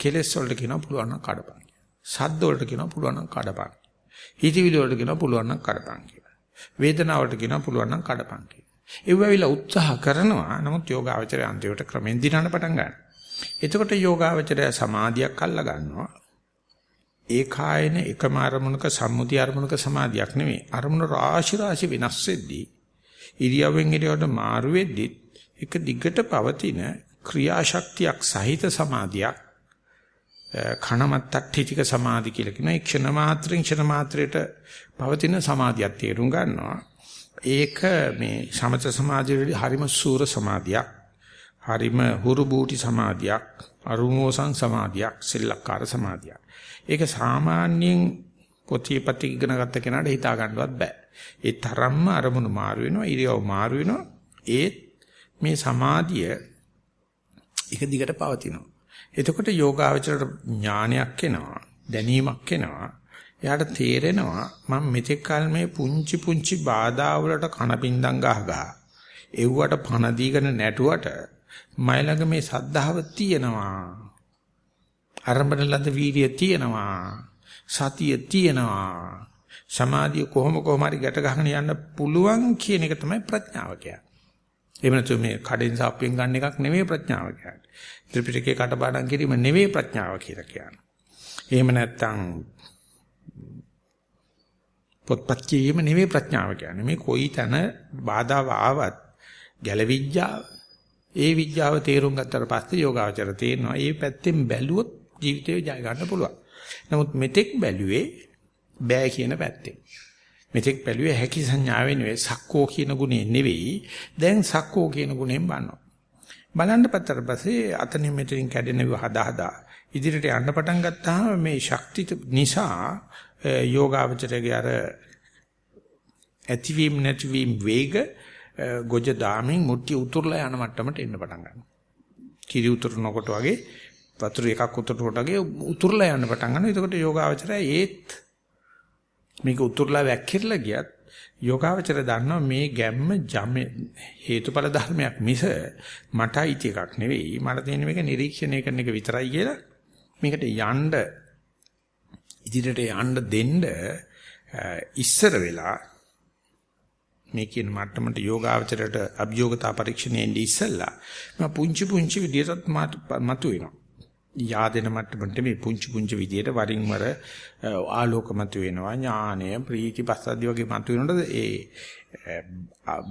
කෙලෙස් වලට කියනවා පුළුවන් නම් කඩපන්. සද්ද වලට කියනවා පුළුවන් නම් කඩපන්. හිතවිලි වලට කියනවා පුළුවන් නම් කඩපන් කියලා. වේදනාවට කියනවා පුළුවන් නම් කඩපන් කියලා. ඒවෙවිලා උත්සාහ කරනවා. නමුත් යෝගාචරය අන්තිමට ක්‍රමෙන් දිනන පටන් ගන්නවා. එතකොට යෝගාචරය සමාධියක් අල්ලා ගන්නවා. ඒ කායන එකම අරමුණක සම්මුති අරමුණක සමාධියක් නෙමෙයි. අරමුණ රාශි රාශි වෙනස් වෙද්දී ඉරියව්වෙන් ඉරියව්වට මාරු වෙද්දී එක දිගට පවතින ක්‍රියාශක්තියක් සහිත සමාධියක් කණමත්තට්ඨිතික සමාධි කියලා කියනවා. ඒ ක්ෂණ මාත්‍රෙන් ක්ෂණ මාත්‍රයට පවතින සමාධියක් තේරුම් ගන්නවා. ඒක මේ සමත සමාධියේ හරිම සූර සමාධියක්. හරිම හුරු බූටි සමාධියක්. අරුමෝසං සමාධියක්. සෙල්ලක්කාර සමාධියක්. ඒක සාමාන්‍යයෙන් පොතේ පති ඉගෙන ගත්ත කෙනාට හිතා ගන්නවත් බෑ. ඒ තරම්ම අරමුණු මාරු වෙනවා, ඉරියව් මාරු වෙනවා. ඒත් මේ සමාධිය එක දිගට පවතිනවා. එතකොට යෝගාවචරයට ඥානයක් එනවා, දැනීමක් එනවා. එයාට තේරෙනවා මම මෙතෙක් කල මේ පුංචි පුංචි බාධා වලට කනපින්දම් ගහ ගහ එව්වට පණ දීගෙන නැටුවට මයි ළඟ මේ සද්ධාව තියෙනවා අරඹන ලද වීර්යය තියෙනවා සතිය තියෙනවා සමාධිය කොහොම කොහම හරි ගැට ගහගෙන යන්න පුළුවන් කියන එක තමයි ප්‍රඥාව කියන්නේ. එහෙම නැතු මේ කඩෙන් සාප්පියෙන් ගන්න එකක් නෙමෙයි ප්‍රඥාව කියන්නේ. ත්‍රිපිටකේ කටපාඩම් කිරීම නෙමෙයි ප්‍රඥාව කියලා කියන්නේ. එහෙම නැත්නම් පොත්පත් කියීම නෙමෙයි ප්‍රඥාව කියන්නේ. මේ කොයි තැන බාධාව ආවත් ගැලවිඥාව ඒ විඥාව තේරුම් ගත්තට පස්සේ යෝගාවචර තේරෙනවා. මේ පැත්තෙන් බැලුවොත් ජීවිතේ ජය ගන්න පුළුවන්. නමුත් මෙතෙක් බැලුවේ බෑ කියන පැත්තෙන්. මෙතෙක් බැලුවේ හැකි සංඥාවෙන් නෙවෙයි සක්කෝ කියන ගුණේ නෙවෙයි. දැන් සක්කෝ කියන ගුණෙන් බලනවා. බලන්න පතර පස්සේ අතනින් මෙතනින් කැඩෙන හදා හදා ඉදිරියට යන්න පටන් ගත්තාම මේ ශක්ති නිසා යෝගාවචරයේ අර ඇතිවීම නැතිවීම වේග ගොජ දාමින් මුට්ටි උතුරලා යන මට්ටමට එන්න පටන් ගන්නවා. කිරි උතුරනකොට වගේ වතුර එකක් උතුරනකොට වගේ උතුරලා යන්න පටන් ගන්නවා. එතකොට යෝගාවචරය ඒත් මේක උතුරලා වැක්කිරලා ගියත් යෝගාවචර දන්නවා මේ ගැම්ම ජම හේතුඵල ධර්මයක් මිස මට අයිති එකක් නෙවෙයි. මට තියෙන මේක නිරීක්ෂණය කරන එක විතරයි කියලා මේකට යන්න ඉදිරියට යන්න දෙන්න ඉස්සර වෙලා මේ කියන මට්ටමට යෝගාවචරයට අභියෝගතා පරීක්ෂණයෙන් ඉස්සෙල්ලා මම පුංචි පුංචි විදියටත් මතු වෙනවා. Yaadena මට්ටමට මේ පුංචි පුංචි විදියට වරින් වර ආලෝක මතු වෙනවා ඥානය ප්‍රීති පස්සද්ධි වගේ මතු වෙනකොට ඒ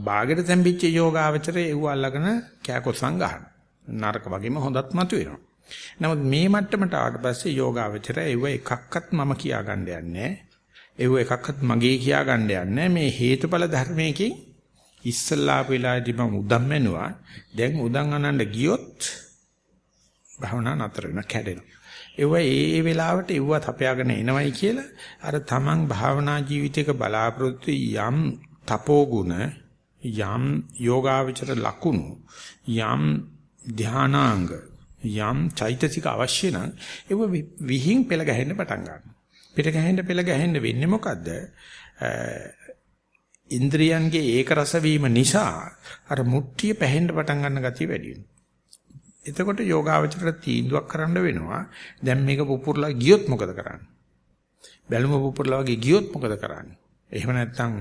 බාගෙට තැම්පිච්ච යෝගාවචරයේ ඒව අල්ලගෙන කෑකොස්සන් ගන්න. නරක වගේම හොඳත් මතු වෙනවා. නමුත් මේ මට්ටමට ආවට පස්සේ යෝගාවචරය ඒව එකක්වත් මම කියා ගන්න යන්නේ ඒව එකක්වත් මගේ කියා ගන්න යන්නේ මේ හේතුඵල ධර්මයකින් ඉස්සල්ලා වෙලාදී මම උදම් මැනුවා දැන් උදම් අනන්න ගියොත් භවනා නතර වෙන කැඩෙනවා ඒව ඒ වෙලාවට ඒව තපයාගෙන එනවයි කියලා අර තමන් භාවනා ජීවිතයක බලාපොරොත්තු යම් තපෝගුණ යම් යෝගාවචර ලකුණු යම් ධානාංග යම් චෛතසික අවශ්‍ය නම් ඒව විහිං පෙළ ගැහෙන්න පටන් ගන්නවා. පෙළ ගැහෙන්න පෙළ ගැහෙන්න වෙන්නේ මොකද්ද? ඉන්ද්‍රියන්ගේ ඒක රස වීම නිසා අර මුට්ටිය පැහෙන්න පටන් ගන්න ගතිය වැඩි වෙනවා. එතකොට යෝගාවචරයට තීන්දුවක් කරන්න වෙනවා. දැන් මේක පුපුරලා ගියොත් මොකද කරන්නේ? බැලුම පුපුරලා වගේ ගියොත් මොකද කරන්නේ? එහෙම නැත්නම්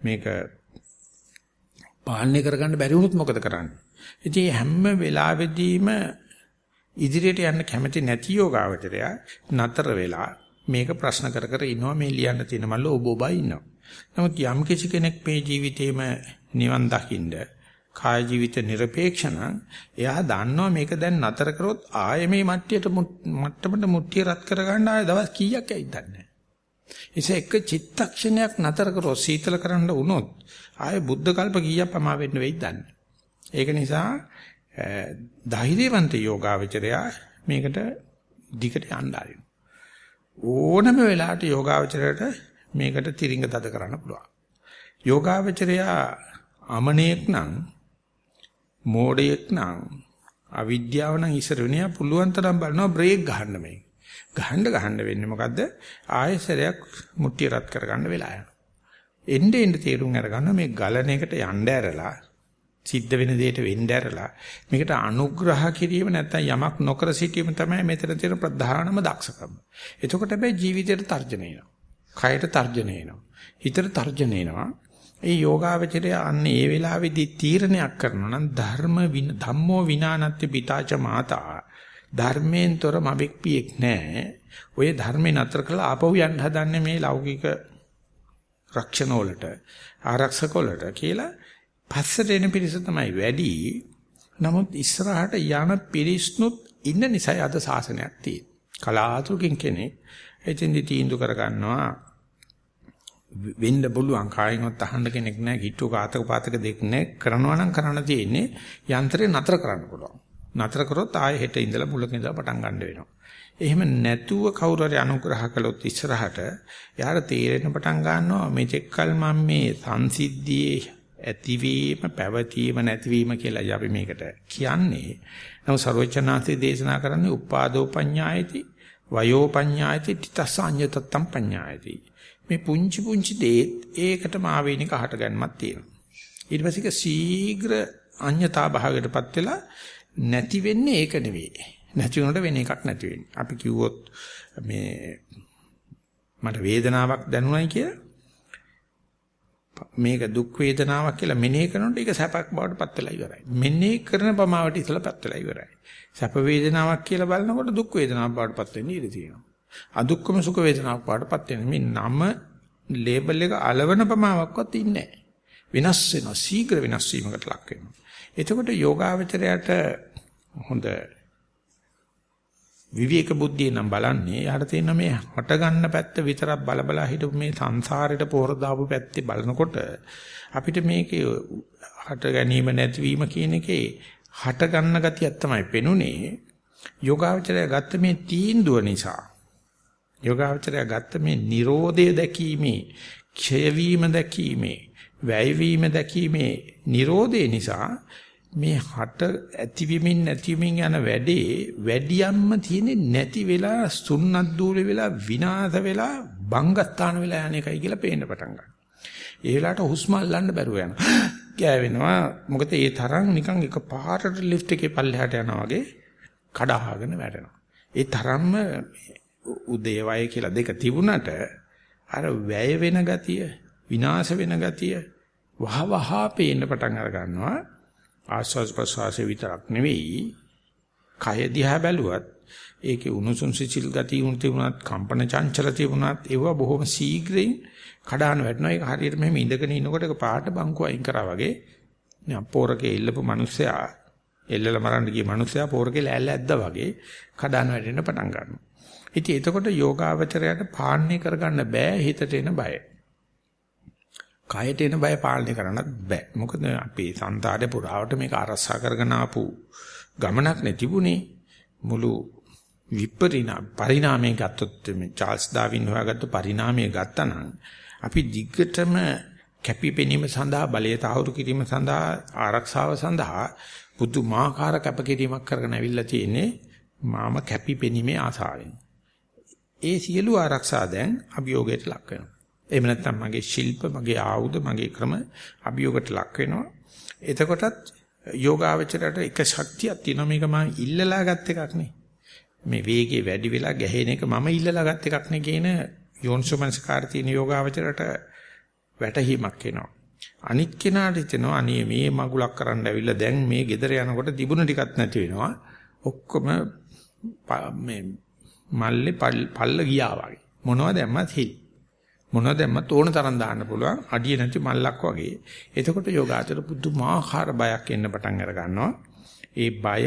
මේක පාලනය කරගන්න බැරි වුණොත් මොකද කරන්නේ? ඉතින් හැම වෙලාවෙදීම ඉදිරියට යන්න කැමති නැති යෝගාවචරය නතර වෙලා මේක ප්‍රශ්න කර කර ඉනවා මේ ලියන්න තියෙන මල්ල ඔබ ඔබයි ඉන්නවා. නමුත් යම් කිසි කෙනෙක් මේ ජීවිතේම නිවන් දකින්න කාය ජීවිත নিরপেক্ষ නම් එයා දන්නවා මේක දැන් නතර කරොත් ආයෙ මේ මට්ටියට මට්ටමට මුට්ටිය රත් කරගන්න ආයෙ දවස් කීයක් ඇයිද නැහැ. එසේ එක චිත්තක්ෂණයක් නතර කරොත් සීතල කරන්න වුණොත් ආයෙ බුද්ධ කල්ප කීයක් පමා වෙන්න වෙයිද දන්නේ. ඒක නිසා ධෛර්යවන්ත යෝගාවචරයා මේකට දිගට යන්න ආරින. ඕනම වෙලාවට යෝගාවචරයට මේකට තිරිංග තද කරන්න පුළුවන්. යෝගාවචරයා අමනේක් නම් මෝඩයෙක් නම් අවිද්‍යාව නම් ඉස්සර වෙනියා පුළුවන් තරම් බලනවා බ්‍රේක් ගහන්න මේ. ගහන්න ගහන්න වෙන්නේ මොකද්ද? ආයෙසරයක් මුට්ටිය රත් කරගන්න වෙලා යනවා. එnde end තේරුම් අරගන්න මේ ගලන එකට යන්න ඇරලා සිද්ධ වෙන දෙයට වෙන්න ඇරලා මේකට අනුග්‍රහ කිරීම නැත්නම් යමක් නොකර සිටීම තමයි මෙතන තියෙන ප්‍රධානම දක්ෂකම. එතකොට හැබැයි ජීවිතයට තර්ජන එනවා. කයට තර්ජන එනවා. හිතට තර්ජන එනවා. ඒ යෝගාවචරය අන්න ඒ වෙලාවේදී තීරණයක් කරනවා නම් ධර්ම ධම්මෝ විනානත්ති පිතාච මාතා ධර්මයෙන්තර මබෙක් පියෙක් නැහැ. ඔය ධර්මේ නතර කළා ආපහු යන්න හදන්නේ මේ ලෞකික රක්ෂණ වලට ආරක්ෂක වලට කියලා පස්සට එන පිරිස තමයි වැඩි. නමුත් ඉස්සරහට යන පිරිස්නුත් ඉන්න නිසා අද සාසනයක් තියෙනවා. කලාතුරකින් කෙනෙක් එතෙන්දි තීන්දුව කර ගන්නවා වෙන්න පුළුවන්. කායින්වත් අහන්න කෙනෙක් නැහැ කිට්ටු කාතක පාතක දෙක් නැහැ. කරනවා නම් කරන්න තියෙන්නේ යන්ත්‍රේ නතර කරන්න පුළුවන්. නතර කරොත් ආයෙ හෙට ඉඳලා මුලක ඉඳලා පටන් ගන්න වෙනවා. එහෙම නැතුව කවුරු හරි අනුග්‍රහ කළොත් ඉස්සරහට යාර තේරෙන්න පටන් ගන්නවා මෙතෙක්කල් මම මේ සංසිද්ධියේ ඇතිවීම පැවතීම නැතිවීම කියලා අපි මේකට කියන්නේ. නමුත් ਸਰවචනාන්සේ දේශනා කරන්නේ උපාදෝ පඤ්ඤායති වයෝ පඤ්ඤායති තිතසඤ්ඤතත්තම් පඤ්ඤායති. මේ පුංචි පුංචි දේත් ඒකටම ආවේනික හටගන්මක් තියෙනවා. ඊට පස්සේ ඒක ශීඝ්‍ර අඤ්‍යතා භාවයකටපත් වෙලා නැති වෙන්නේ ඒක නෙවෙයි. නැති වුණොට වෙන එකක් නැති වෙන්නේ. අපි කිව්වොත් මේ මට වේදනාවක් දැනුණයි කියලා මේක දුක් වේදනාවක් කියලා මෙනෙහි කරනකොට ඒක සැපක් බවට පත් වෙලා ඉවරයි. මෙනෙහි කරන ප්‍රමාවට ඉතලා පත් වෙලා ඉවරයි. සැප වේදනාවක් කියලා බලනකොට දුක් වේදනාවක් බවට පත් වෙන්න ඉඩ තියෙනවා. අදුක්කම සුඛ වේදනාවක් පාටපත් වෙන. මේ නම ලේබල් එක අලවන ප්‍රමාවක්වත් ඉන්නේ වෙනස් වෙනවා. ශීඝ්‍ර වෙනස් වීමකට ලක් වෙනවා. එතකොට යෝගාවචරයට හොඳ විවේක බුද්ධිය නම් බලන්නේ යාට තියෙන මේ හට ගන්න පැත්ත විතරක් බලබලා හිටපු මේ සංසාරයට පොර දාපු පැත්තේ බලනකොට අපිට මේකේ හට ගැනීම නැතිවීම කියන එකේ හට ගන්න ගතියක් තමයි පෙනුනේ. යෝගාවචරය ගත්ත මේ තීන්දුව නිසා යෝගාවචරය ගත්ත මේ Nirodha දැකීමේ, ක්ෂය වීම දැකීමේ, වැය වීම දැකීමේ Nirodha නිසා මේ හට ඇතිවීමින් නැතිවීමින් යන වැඩේ වැඩියම්ම තියෙන්නේ නැති වෙලා සුන්නත් දූලේ වෙලා විනාශ වෙලා බංගස්ථාන වෙලා යන එකයි කියලා පේන්න පටන් ගන්නවා. ඒ වෙලාවට හුස්ම අල්ලන්න බැරුව යනවා. ගෑවෙනවා. මොකද ඒ තරම් නිකන් එක පාරට ලිෆ්ට් එකේ පල්ලෙහාට යනවා වගේ කඩාගෙන වැටෙනවා. ඒ තරම්ම උදේ වය කියලා දෙක තිබුණට අර වැය වෙන ගතිය විනාශ වෙන ගතිය වහ වහ පේන්න පටන් අර ගන්නවා. ආස්වාස් ප්‍රසවාසයේ විතරක් නෙවෙයි. කය දිහා බැලුවත් ඒකේ උණුසුම් සිසිල් ගතිය උන් තිබුණත් කම්පන චංචල තිබුණත් ඒව බොහොම ශීඝ්‍රයෙන් කඩාන වැටෙනවා. ඒක හරියට මෙහෙම ඉඳගෙන ඉනකොට ඒක පාට බංකුව අයින් කරා වගේ නේ පෝරකේ ඉල්ලපු මිනිස්සයා එල්ලලා මරන්න ගිය මිනිස්සයා පෝරකේ ලෑල්ල ඇද්දා වගේ කඩාන වැටෙන්න පටන් ගන්නවා. ඉතින් එතකොට යෝගාවචරයට පාලනය කරගන්න බෑ හිතට එන බය. කයට එන බය පාලනය කරන්නත් බෑ. මොකද අපේ సంతාරේ පුරාවට මේක අරසා කරගෙන ආපු ගමනක් නැතිබුනේ. මුළු විපරිණාම පරිණාමයේ ගත්තොත් මේ චාල්ස් ඩාවින් හොයාගත්ත පරිණාමයේ ගත්තනම් අපි දිග්ගටම කැපිපෙනීම සඳහා බලය තහවුරු කිරීම සඳහා ආරක්ෂාව සඳහා පුදුමාකාර කැපකිරීමක් කරගෙන අවිල්ලා තියෙන්නේ මාම කැපිපෙනීමේ ආසාවෙන්. ඒ සියලු ආරක්ෂා දැන් අභියෝගයට ලක් වෙනවා. එහෙම නැත්නම් මගේ ශිල්ප, මගේ ආයුධ, මගේ ක්‍රම අභියෝගයට ලක් වෙනවා. එතකොටත් යෝගාවචරයට එක ශක්තියක් තියෙනවා මේක මම ඉල්ලලා ගත් එකක් නේ. මේ වේගය වැඩි වෙලා ගැහෙන එක මම ඉල්ලලා ගත් එකක් නේ කියන යෝන්සෝමනස්කාර තියෙන යෝගාවචරයට වැටහීමක් එනවා. අනික් කෙනාට හිතෙනවා අනේ මේ මගුලක් කරන්න ඇවිල්ලා දැන් මේ ගෙදර යනකොට තිබුණ ටිකක් නැති වෙනවා. ඔක්කොම මේ මල්ලේ පල්ල ගියා වගේ. මොනවද දැම්මත් හිල්. මොනවද දැම්මත් ඕන තරම් දාන්න පුළුවන් අඩිය නැති මල්ලක් වගේ. එතකොට යෝගාචර පුදුමාකාර බයක් එන්න පටන් අර ගන්නවා. ඒ බය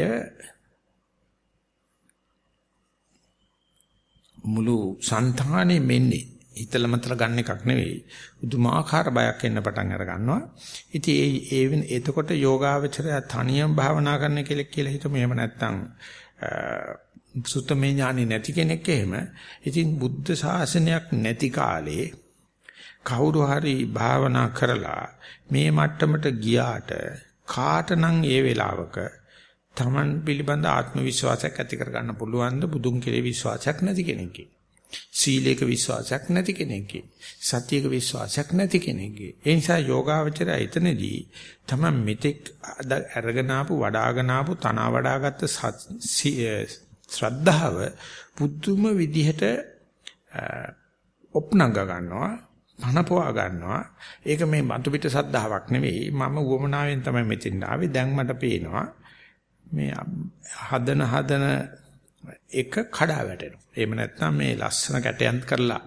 මුළු సంతානෙ මෙන්නේ හිතල මතල ගන්න එකක් නෙවෙයි. පුදුමාකාර බයක් එන්න පටන් අර ගන්නවා. ඉතින් ඒ ඒ එතකොට යෝගාවචරය තනියම භාවනා කරන්න කියලා කියලා හිතමු. එහෙම නැත්නම් සුත්තමේ ඥානෙ නැති කෙනෙක් එහෙම. ඉතින් බුද්ධ ශාසනයක් නැති කාලේ කවුරු හරි භාවනා කරලා මේ මට්ටමට ගියාට කාටනම් ඒ වෙලාවක Taman පිළිබඳ ආත්ම විශ්වාසයක් ඇති කරගන්න පුළුවන්ද බුදුන් කෙරේ විශ්වාසයක් නැති කෙනෙක්ගේ. සීලේක විශ්වාසයක් නැති කෙනෙක්ගේ. සතියක විශ්වාසයක් නැති කෙනෙක්ගේ. ඒ නිසා යෝගාවචරය එතනදී තමයි මෙතෙක් අරගෙන ආපු වඩාගෙන ආපු තන වඩාගත්ත ශ්‍රද්ධාව පුදුම විදිහට ඔප්නග ගන්නවා පනපවා ගන්නවා ඒක මේ මතු පිට සද්ධාාවක් නෙවෙයි මම උවමනාවෙන් තමයි මෙතෙන් ආවේ දැන් මට පේනවා මේ හදන හදන එක කඩා වැටෙනවා. එහෙම නැත්නම් මේ ලස්සන කැටයන් කරලා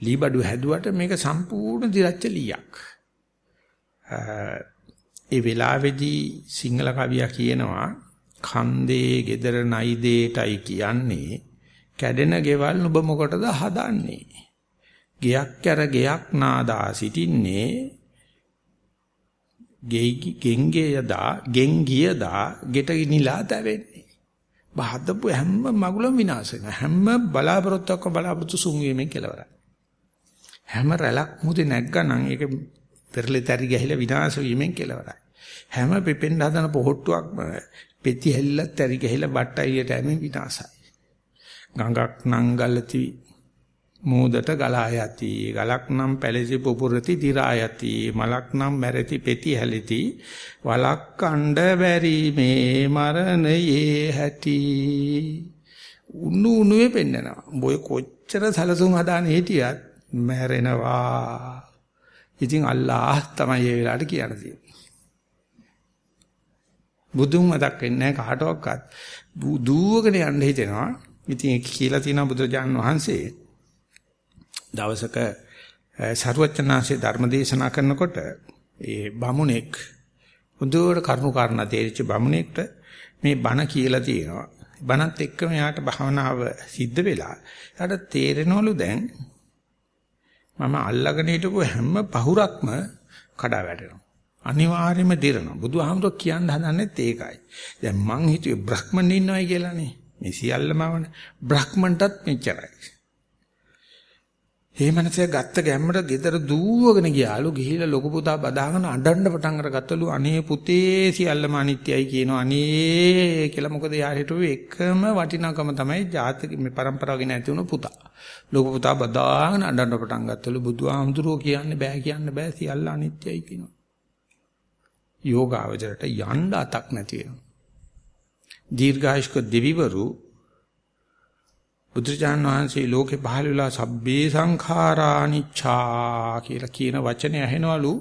ලීබඩු හැදුවට මේක සම්පූර්ණ දිරච්ච ලීයක්. ඒ වෙලාවේදී සිංහල කවියා කියනවා කන්දේ gedara නයිදේටයි කියන්නේ කැඩෙන ගෙවල් නුඹ මොකටද හදන්නේ? ගයක් කර ගයක් නාදා සිටින්නේ ගෙංගේ යදා ගෙන් ගියදා ගෙට නිලා තැවෙන්නේ. බහදපු හැම මගුලම විනාශ වෙනවා. හැම බලාපොරොත්තුවක් බලාපොරොත්තු සුන් වීමෙන් කෙලවරයි. හැම රැලක් මුදේ නැග්ගනම් ඒක පෙරලේ තරි ගහිලා විනාශ වීමෙන් කෙලවරයි. හැම පිපෙන්න හදන පොහොට්ටුවක්ම පෙති හැල්ලත් තරි ගහිලා බට්ටයියට ඇමෙන් විනාශයි. ගඟක් නංගලති මෝදට ගලා යති ගලක් නම් පැලසි පුපුරති දිරා යති මලක් නම් මැරති පෙති හැලිති වලක් කණ්ඩ බැරි මේ මරණයේ හැටි. උණු උණුවේ පෙන්නනවා. බොය කොච්චර සැලසුම් හදාන හිටියත් මැරෙනවා. ඉතින් අල්ලාහ් තමයි ඒ වෙලාවට කියන්න තියෙන්නේ. බුදුන් මතක් වෙන්නේ කාටවත් දුවගෙන යන්න හිතෙනවා ඉතින් ඒක කියලා තියෙනවා බුදුරජාන් වහන්සේ දවසක සරුවචනාංශේ ධර්ම දේශනා කරනකොට ඒ බමුණෙක් හොඳට කරුණු කාරණා තේරිච්ච බමුණෙක්ට මේ බණ කියලා තියෙනවා. බණත් එක්කම යාට භාවනාව සිද්ධ වෙලා යාට තේරෙනවලු දැන් මම අල්ලගෙන හිටපු හැම පහුරක්ම කඩා වැටෙනවා. අනිවාර්යයෙන්ම දිරනවා. බුදුහාමුදුර කියන්න හදන්නේත් ඒකයි. දැන් මං හිතුවේ බ්‍රහ්මන් ඉන්නවයි කියලානේ. මේ සියල්ලමවන බ්‍රහ්මන්ටත් මෙච්චරයි. ඒ මනසේ ගත්ත ගැම්මට ගෙදර දූවගෙන ගියාලු ගිහිල්ලා ලොකු පුතා බදාගෙන අඬන්න පටන් අරගත්තලු අනේ පුතේ සියල්ලම අනිත්‍යයි කියනවා අනේ කියලා මොකද යා හිතුවේ එකම වටිනාකම තමයි ජාතක මේ પરම්පරාවගෙන ඇති වුණු පුතා ලොකු පුතා බදාගෙන අඬන්න පටන් ගත්තලු බුදුහාමුදුරුවෝ කියන්නේ බෑ කියන්න බෑ සියල්ල අනිත්‍යයි කියනවා යෝගාවචරයට යන්න අතක් නැති වෙනවා. දීර්ඝායුෂ්ක දෙවිවරු බුදුරජාණන් වහන්සේ ලෝකේ පහළ වෙලා සබ්බේ සංඛාරානිච්ඡා කියලා කියන වචනේ ඇහෙනවලු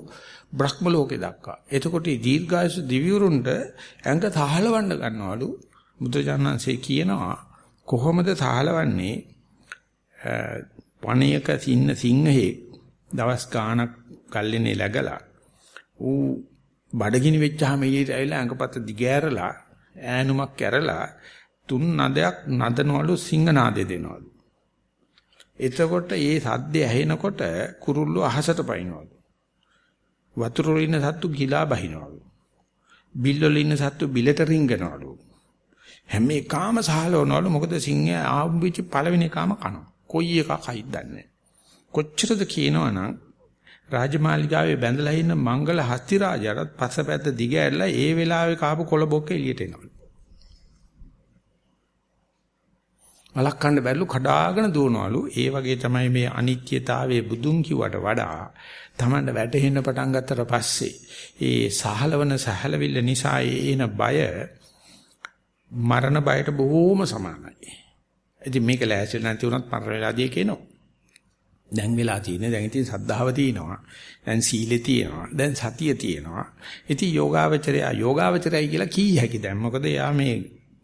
බ්‍රහ්ම ලෝකේ දක්වා. එතකොට දීර්ඝායස දිවිවරුන්ට ඇඟ තහලවන්න ගන්නවලු. බුදුරජාණන් වහන්සේ කියනවා කොහොමද තහලවන්නේ? වණයක සින්න සිංහේ දවස් ගාණක් කල්ලිනේ läගලා ඌ බඩගිනි වෙච්චාම ඊට ඇවිල්ලා අඟපත දිගෑරලා ඈනුමක් කැරලා තුන් නදයක් නදනවලු සිංහ නාදේ දෙනවලු. එතකොට ඒ සද්දය ඇහෙනකොට කුරුල්ලෝ අහසට පයින්නවලු. වතුර වල ඉන්න සත්තු ගිලා බහිනවලු. බිල් වල ඉන්න සත්තු බිලට රිංගනවලු. හැම එකාම සහලවනවලු මොකද සිංහයා ආම්බිච්ච පළවෙනි එකාම කනවා. කොයි එකක් හයිද දන්නේ කොච්චරද කියනවනම් රාජමාලිගාවේ බැඳලා ඉන්න මංගල හස්ති රාජයාට පස්සපැත්ත දිග ඇරලා ඒ වෙලාවේ කාපු කොළ බොක්ක එළියට එනවලු. වළක්වන්න බැරිලු කඩාගෙන දුවනවලු. ඒ වගේ තමයි මේ අනිත්‍යතාවයේ බුදුන් කිව්වට වඩා Tamanට වැටහෙන්න පටන් ගත්තට පස්සේ ඒ සහලවන සහලවිල්ල නිසා එන බය මරණ බයට බොහෝම සමානයි. ඉතින් මේක ලෑස්ති නැති වුණත් මරණ වෙලාදී කියනවා. දැන් වෙලා තියෙන්නේ දැන් ඉතින් සද්ධාව තියෙනවා. දැන් සීලෙ තියෙනවා. දැන් සතිය තියෙනවා. ඉතින් යෝගාවචරය යෝගාවචරයයි කියලා කී හැකි දැන් මොකද යා මේ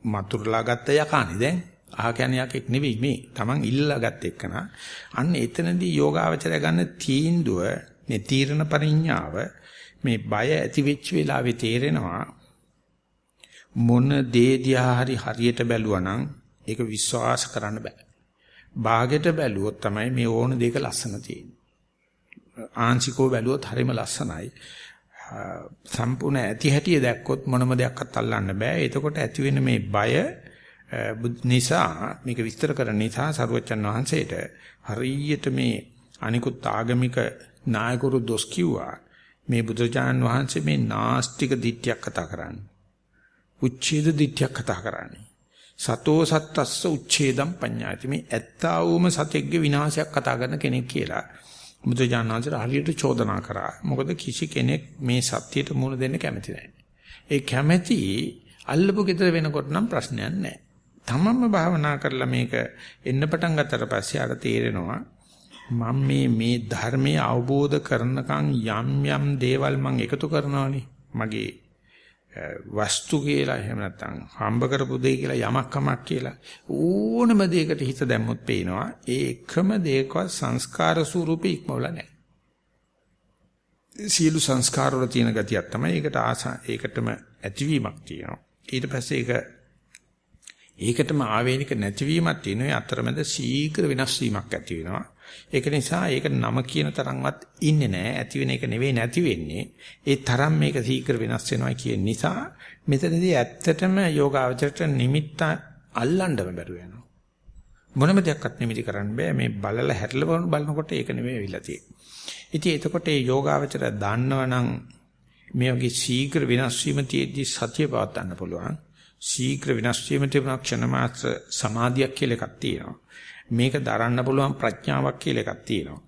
මතුරුලා ගත්ත යකානේ දැන් ආකණ්‍යයක් නෙවෙයි මේ. Taman ඉල්ලලා ගත්ත එකන. අන්න එතනදී යෝගාවචරය ගන්න තීන්දුව, මේ තීරණ පරිඥාව මේ බය ඇති වෙච්ච වෙලාවේ තේරෙනවා මොන දේ දිහා හරි හරියට බැලුවා නම් ඒක විශ්වාස කරන්න බෑ. ਬਾගෙට බැලුවොත් තමයි මේ ඕන දෙයක ලස්සන තියෙන්නේ. ආංශිකෝ බැලුවොත් හරිම ලස්සනයි. සම්පූර්ණ ඇති හැටිය දැක්කොත් මොනම දෙයක්වත් අල්ලන්න බෑ. එතකොට ඇති වෙන මේ බය නිසා මේක විස්තර කරන නිසා සරුවචන් වහන්සේට හරියට මේ අනිකුත් ආගමික නායකරු දොස් කිව්වා. මේ බුදුජාන් වහන්සේ මේ නාස්තික දිට්ඨියක් කතා කරන්නේ. උච්ඡේද දිට්ඨියක් කතා කරන්නේ. සතෝ සත්තස්ස උච්ඡේදම් පඤ්ඤාති මේ ඇත්තා වූම සතෙක්ගේ විනාශයක් කතා කරන කෙනෙක් කියලා බුදුජානනාංශර හරියට චෝදනා කරා. මොකද කිසි කෙනෙක් මේ සත්‍යයට මුහුණ දෙන්න කැමති නැහැ. ඒ කැමැති අල්ලපු ගෙදර වෙනකොට නම් ප්‍රශ්නයක් නැහැ. තමන්ම භාවනා කරලා මේක එන්න පටන් ගත්තට පස්සේ අර තේරෙනවා මම මේ මේ ධර්මයේ අවබෝධ කරනකම් යම් යම් දේවල් මම එකතු කරනවානේ මගේ වස්තු කියලා එහෙම නැත්නම් හම්බ කරපු දෙය කියලා යමක් කමක් කියලා ඕනම දෙයකට හිත දැම්මොත් පේනවා ඒ එකම දෙයකවත් සංස්කාර ස්වරූපේ ඉක්මවලා නැහැ. සියලු සංස්කාර වල තියෙන ගතියක් තමයි ඒකට ආසා ඒකටම ඇතිවීමක් තියෙනවා. ඊට පස්සේ ඒක ඒකටම ආවේනික නැතිවීමක් තියෙනවා. ඒ අතරමැද ශීඝ්‍ර වෙනස් වීමක් ඇති වෙනවා. ඒක නිසා ඒක නම කියන තරම්වත් ඉන්නේ නැහැ. ඇති වෙන එක නෙවෙයි නැති වෙන්නේ. ඒ තරම් මේක ශීඝ්‍ර වෙනස් වෙනවා කියන නිසා මෙතනදී ඇත්තටම යෝගාවචරයට නිමිත්ත අල්ලන්නම බැරුව යනවා. මොනම දෙයක්වත් නිමිති කරන්න බෑ. මේ බලලා හැරලා බලනකොට ඒක නෙවෙයි වෙලා තියෙන්නේ. ඉතින් එතකොට මේ යෝගාවචරය දන්නවනම් මේ වගේ ශීඝ්‍ර වෙනස් වීම තියේදී සතිය පවත්වා ගන්න පුළුවන්. ශීඝ්‍ර විනාශ වීම තිබුණා ක්ෂණ මාත්‍ර සමාධියක් කියලා එකක් තියෙනවා. මේක දරන්න පුළුවන් ප්‍රඥාවක් කියලා එකක් තියෙනවා.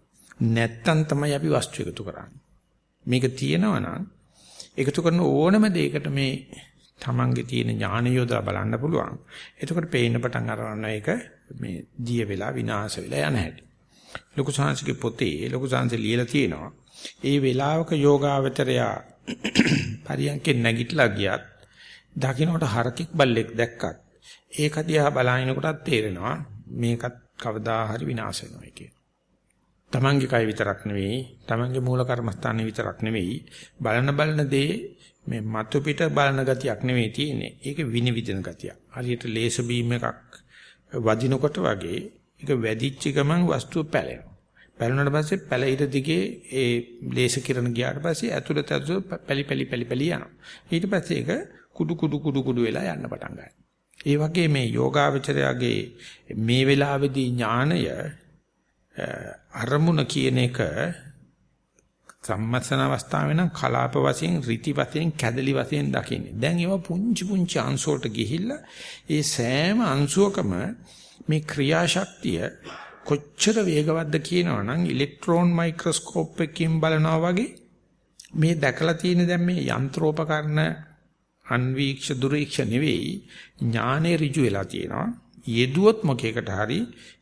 නැත්තම් තමයි අපි වස්තු එකතු කරන්නේ. මේක තියෙනවා නම් එකතු කරන ඕනම දෙයකට මේ තමන්ගේ තියෙන ඥාන යොදලා බලන්න පුළුවන්. එතකොට පේන්න පටන් අරගන්න එක මේ දිය වෙලා විනාශ වෙලා යන හැටි. ලොකු සංස්කෘතික පොතේ ලොකු සංස්කෘතිය ලියලා තියෙනවා. ඒ වෙලාවක යෝගාවචරයා පරියන්කේ නැගිටලා ගියත් දකින්නට හරකෙක් බල්ලෙක් දැක්කත් ඒක දිහා බලනකොටත් තේරෙනවා මේකත් කවදා හරි විනාශ වෙනවා කියන. තමන්ගේ කය විතරක් නෙවෙයි, තමන්ගේ මූල කර්මස්ථානේ විතරක් නෙවෙයි, බලන බලන දේ මේ මතු පිට බලන ගතියක් නෙවෙයි තියෙන්නේ. ඒක විනිවිදන ගතියක්. හරියට ලේස බීම් එකක් වදිනකොට වගේ ඒක වැදිච්ච ගමන් වස්තුව පැලෙනවා. පැලුණාට පස්සේ පැලිර දිගේ ඒ ලේස කිරණ ගියාට පස්සේ ඇතුළත ඇතුළත පැලි පැලි පැලි පැලි යනවා. ඊට පස්සේ ඒක කුඩු කුඩු කුඩු කුඩු වෙලා යන්න පටන් ගන්නවා. ඒ වගේ මේ යෝගාවචරයාගේ මේ වෙලාවේදී ඥානය අරමුණ කියන එක සම්මස්සන අවස්ථාවේ නම් කලාප වශයෙන් ඍති වශයෙන් කැදලි වශයෙන් දකින්නේ. දැන් ඒවා පුංචි පුංචි අංශවලට ගිහිල්ලා ඒ සෑම අංශුවකම මේ ක්‍රියාශක්තිය කොච්චර වේගවත්ද කියනවනම් ඉලෙක්ට්‍රෝන මයික්‍රොස්කෝප් එකකින් බලනවා වගේ මේ දැකලා තියෙන දැන් මේ යන්ත්‍රෝපකරණ අන්වීක්ෂ දුරීක්ෂ නෙවෙයි ඥානෙ ඍජු වෙලා තියෙනවා. යෙදුවොත් මොකේකට හරි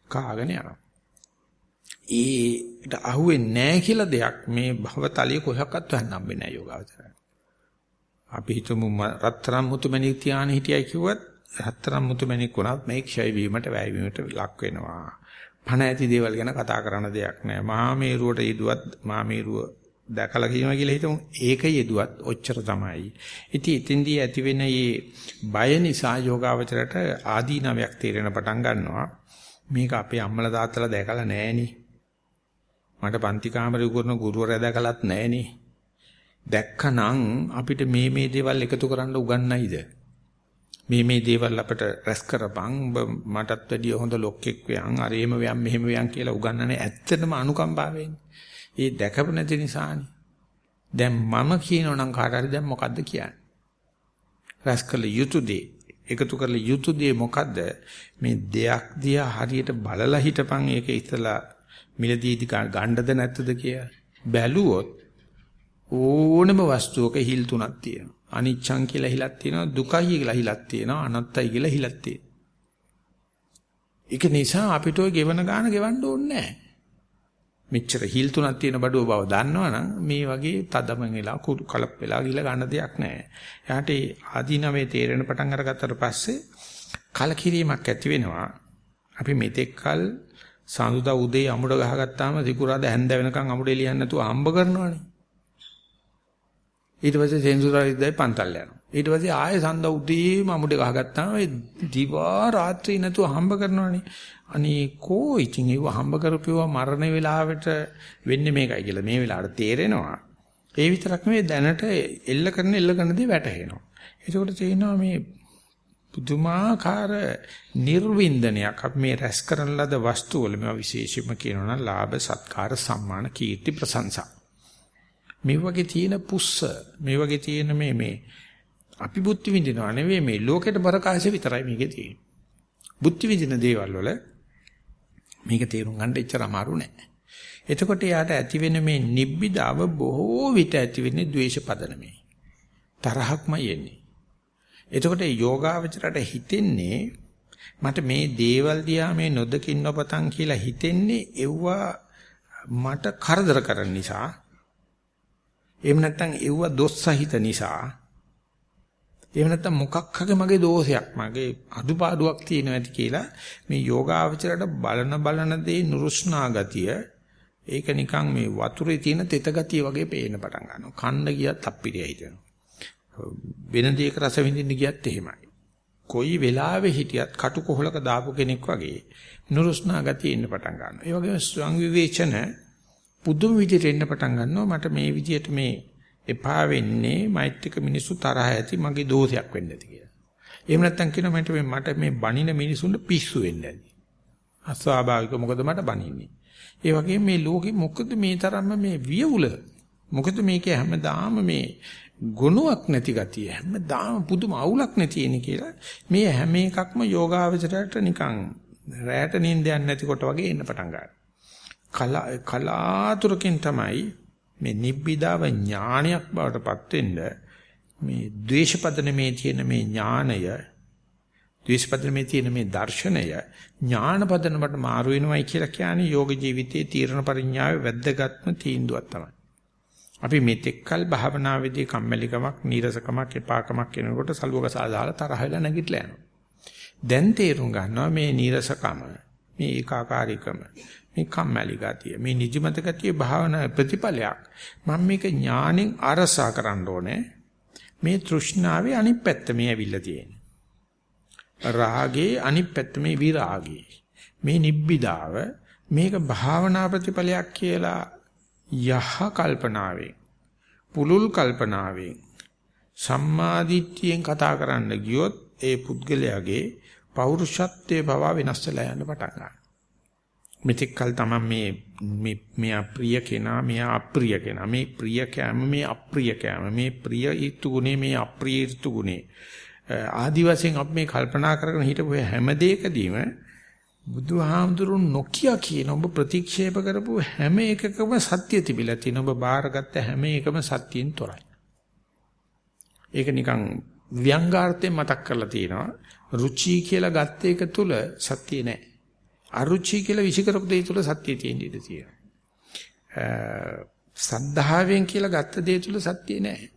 කාගෙන යනවා. ඒට අහුවෙන්නේ නැහැ කියලා දෙයක් මේ භවතලිය කොහොක්වත් හොයන්න හම්බෙන්නේ නැහැ යෝගාවචරය. අපි හිතමු රත්තරන් මුතුමැණික් තියාන හිටියයි කිව්වත් රත්තරන් මුතුමැණික් වුණත් මේ ක්ෂය වීමට වැය වීමට ලක් වෙනවා. පණ ඇති දේවල් ගැන කතා කරන දෙයක් නෑ. මහා මේරුවට ඊදුවත් මහා මේරුව දැකලා කියනවා කියලා හිතමු. ඒක යෙදුවත් ඔච්චර තමයි. ඉතින් එතෙන්දී ඇති වෙන මේ බය නිසා යෝගාවචරයට ආදීනවයක් තේරෙන පටන් ගන්නවා. මේක අපේ අම්මලා තාත්තලා දැකලා නැහෙනි. මට පන්ති කාමරේ උගුරන ගුරුවරයා දැකලත් නැහෙනි. දැක්කනම් අපිට මේ මේ දේවල් එකතු කරන්න උගන්නයිද? මේ මේ දේවල් අපිට රැස් කරපන් මටත් වැඩිය හොඳ ලොක්ෙක් වෙයන් අරේම වෙයන් මෙහෙම වෙයන් කියලා උගන්නන්නේ ඇත්තටම අනුකම්පාවෙන්. ඒ දැකපු නැති නිසානේ. දැන් මම කියනවා නම් කාට හරි දැන් මොකද්ද කියන්නේ? රැස්කල යුතුයදී එකතු කරලා යුතුයදී මොකද්ද? මේ දෙයක් දිහා හරියට බලලා හිටපන් ඒක ඉතලා මිලදීදි ගණ්ඩද නැත්තද කියලා. බැලුවොත් ඕනම වස්තුවක හිල් තුනක් තියෙනවා. අනිච්ඡං කියලා හිලක් තියෙනවා, දුකයි කියලා හිලක් තියෙනවා, අනත්තයි කියලා හිලක් තියෙනවා. ඒක නිසා අපිට ඔය ගෙවන ගාන ගෙවන්න ඕනේ නැහැ. මෙච්චර හිල් තුනක් තියෙන බඩුව බව දන්නවනම් මේ වගේ තදමන් වෙලා කුඩු කලප් වෙලා ගිල ගන්න දෙයක් නැහැ. එයාට ආදීනවේ තේරෙන පටන් අරගත්තට පස්සේ කලකිරීමක් ඇති වෙනවා. අපි මෙතෙක්කල් සඳුදා උදේ අමුඩ ගහගත්තාම සිකුරාදා හැන්ද වෙනකන් අමුඩේ ලියන්න නැතුව හම්බ කරනවනේ. ඊට පස්සේ සෙන්සුරා ඉදයි පන්තල් යනවා. ඊට පස්සේ ආයෙ සඳ උදේම අමුඩේ ගහගත්තාම ඒ දිවා රාත්‍රී නැතුව හම්බ කරනවනේ. අනේ කෝ ඉතින් ඒව හම්බ කරපුවා මරණ වේලාවට වෙන්නේ මේකයි කියලා මේ වෙලාවට තේරෙනවා. ඒ විතරක් නෙවෙයි දැනට එල්ල කරන එල්ල කරන දේ වැටහෙනවා. ඒකෝට තේිනවා මේ පුදුමාකාර නිර්වින්දනයක් අපි මේ රැස් කරන ලද වස්තු වල මේවා විශේෂයෙන්ම කියනවා නම් ලාභ සත්කාර සම්මාන කීර්ති ප්‍රශංසා මේ වගේ තියෙන පුස්ස මේ වගේ තියෙන මේ මේ අපි බුද්ධ විඳිනවා නෙවෙයි මේ ලෝකෙට බරකාශ විතරයි මේකේ තියෙන්නේ. බුද්ධ විඳින දේවල් වල මේක තේරුම් ගන්න එච්චර අමාරු නෑ. එතකොට යාට ඇති වෙන මේ නිබ්බිදාව බොහෝ විට ඇති වෙන්නේ ද්වේෂ පදනමේ. තරහක්මයි එන්නේ. එතකොට යෝගාවචරයට හිතෙන්නේ මට මේ දේවල් දිහා මේ නොදකින් නොපතන් කියලා හිතෙන්නේ එව්වා මට කරදර කරන නිසා. එහෙම නැත්නම් එව්වා දොස් සහිත නිසා. එහෙම නැත්නම් මොකක් හරි මගේ දෝෂයක් මගේ අඩුපාඩුවක් තියෙනවා ඇති කියලා මේ යෝගාවචරයට බලන බලන දේ නුරුස්නා ගතිය ඒක නිකන් මේ වතුරේ තියෙන තෙත ගතිය වගේ පේන්න පටන් ගන්නවා කන්න ගියත් අප්පිරිය හිතෙනවා වෙන දෙයක රස විඳින්න ගියත් එහෙමයි. කොයි වෙලාවෙ හිටියත් කටු කොහලක දාපු කෙනෙක් වගේ නුරුස්නා ගතිය ඉන්න පටන් ගන්නවා. ඒ වගේම සංවිවේචන පුදුම විදිහට එන්න පටන් ගන්නවා. මට මේ විදිහට මේ එපා වෙන්නේ මෛත්‍රික මිනිස්සු තරහ ඇති මගේ දෝෂයක් වෙන්න ඇති කියලා. එහෙම නැත්නම් කියනවා මට මේ මට මේ බනින මිනිසුන්ට පිස්සු වෙන්න ඇති. අස්වාභාවික මොකද මට බනින්නේ. ඒ වගේම මේ ලෝකෙ මොකද මේ තරම්ම මේ වියවුල මොකද මේකේ හැමදාම මේ ගුණයක් නැති ගතිය හැමදාම පුදුම අවුලක් නැතිනේ කියලා මේ හැම එකක්ම යෝගාවචරයට නිකන් රැට නිින්දයක් නැතිකොට වගේ එන්න පටන් ගන්නවා. කලාතුරකින් තමයි මේ නිබ්බිදාව ඥානයක් බවට පත් වෙන්න මේ ද්වේෂපදනමේ තියෙන මේ ඥානය ද්වේෂපදනමේ තියෙන මේ දර්ශනය ඥානපදනමට මාරු වෙනවයි කියලා කියන්නේ යෝග ජීවිතයේ තීරණ පරිඥාවේ වැද්දගත්ම තීන්දුවක් තමයි. අපි මෙතෙක්කල් භාවනාවේදී කම්මැලිකමක්, නීරසකමක්, එපාකමක් කෙනෙකුට සලුවක සාදාලා තරහ වෙලා නැගිටලා යනවා. දැන් තේරුම් ගන්නවා මේ නීරසකම, මේ ඒකාකාරීකම, මේ කම්මැලි ගතිය, මේ නිදිමත ගතිය භාවනා ප්‍රතිඵලයක්. මම මේක ඥාණයෙන් අරසා කරන්න ඕනේ. මේ තෘෂ්ණාවේ අනිත් පැත්ත මේ ඇවිල්ලා තියෙන්නේ. රාගේ අනිත් පැත්ත මේ විරාගේ. මේ නිබ්බිදාව මේක භාවනා ප්‍රතිඵලයක් කියලා යහ කල්පනාවෙන් පුලුල් කල්පනාවෙන් සම්මාදිට්ඨියෙන් කතා කරන්න ගියොත් ඒ පුද්ගලයාගේ පෞරුෂත්වයේ බව වෙනස් වෙලා යන්න පටන් ගන්නවා. මෙතෙක් කල තමයි මේ මේ මේ අප්‍රිය කෙනා මේ අප්‍රිය කෙනා මේ ප්‍රිය කෑම මේ අප්‍රිය කෑම මේ ප්‍රිය ඊතු ගුණේ මේ අප්‍රිය ඊතු ගුණේ ආදි වශයෙන් අපි මේ කල්පනා කරගෙන හිටපු හැම දෙයකදීම බුදුහාමුදුරුන් නොකිය කියන ඔබ ප්‍රතික්ෂේප කරපු හැම එකකම සත්‍ය තිබිලා තියෙන ඔබ බාරගත්ත හැම එකම සත්‍යයෙන් තොරයි. ඒක නිකන් ව්‍යංගාර්ථයෙන් මතක් කරලා තියෙනවා. රුචි කියලා ගත්ත එක තුල සත්‍ය නැහැ. අරුචි කියලා විසි කරපු දේ තුල සත්‍ය තියෙන ඉඩ තියෙනවා. සද්ධාවෙන් කියලා ගත්ත දේ තුල සත්‍ය නැහැ.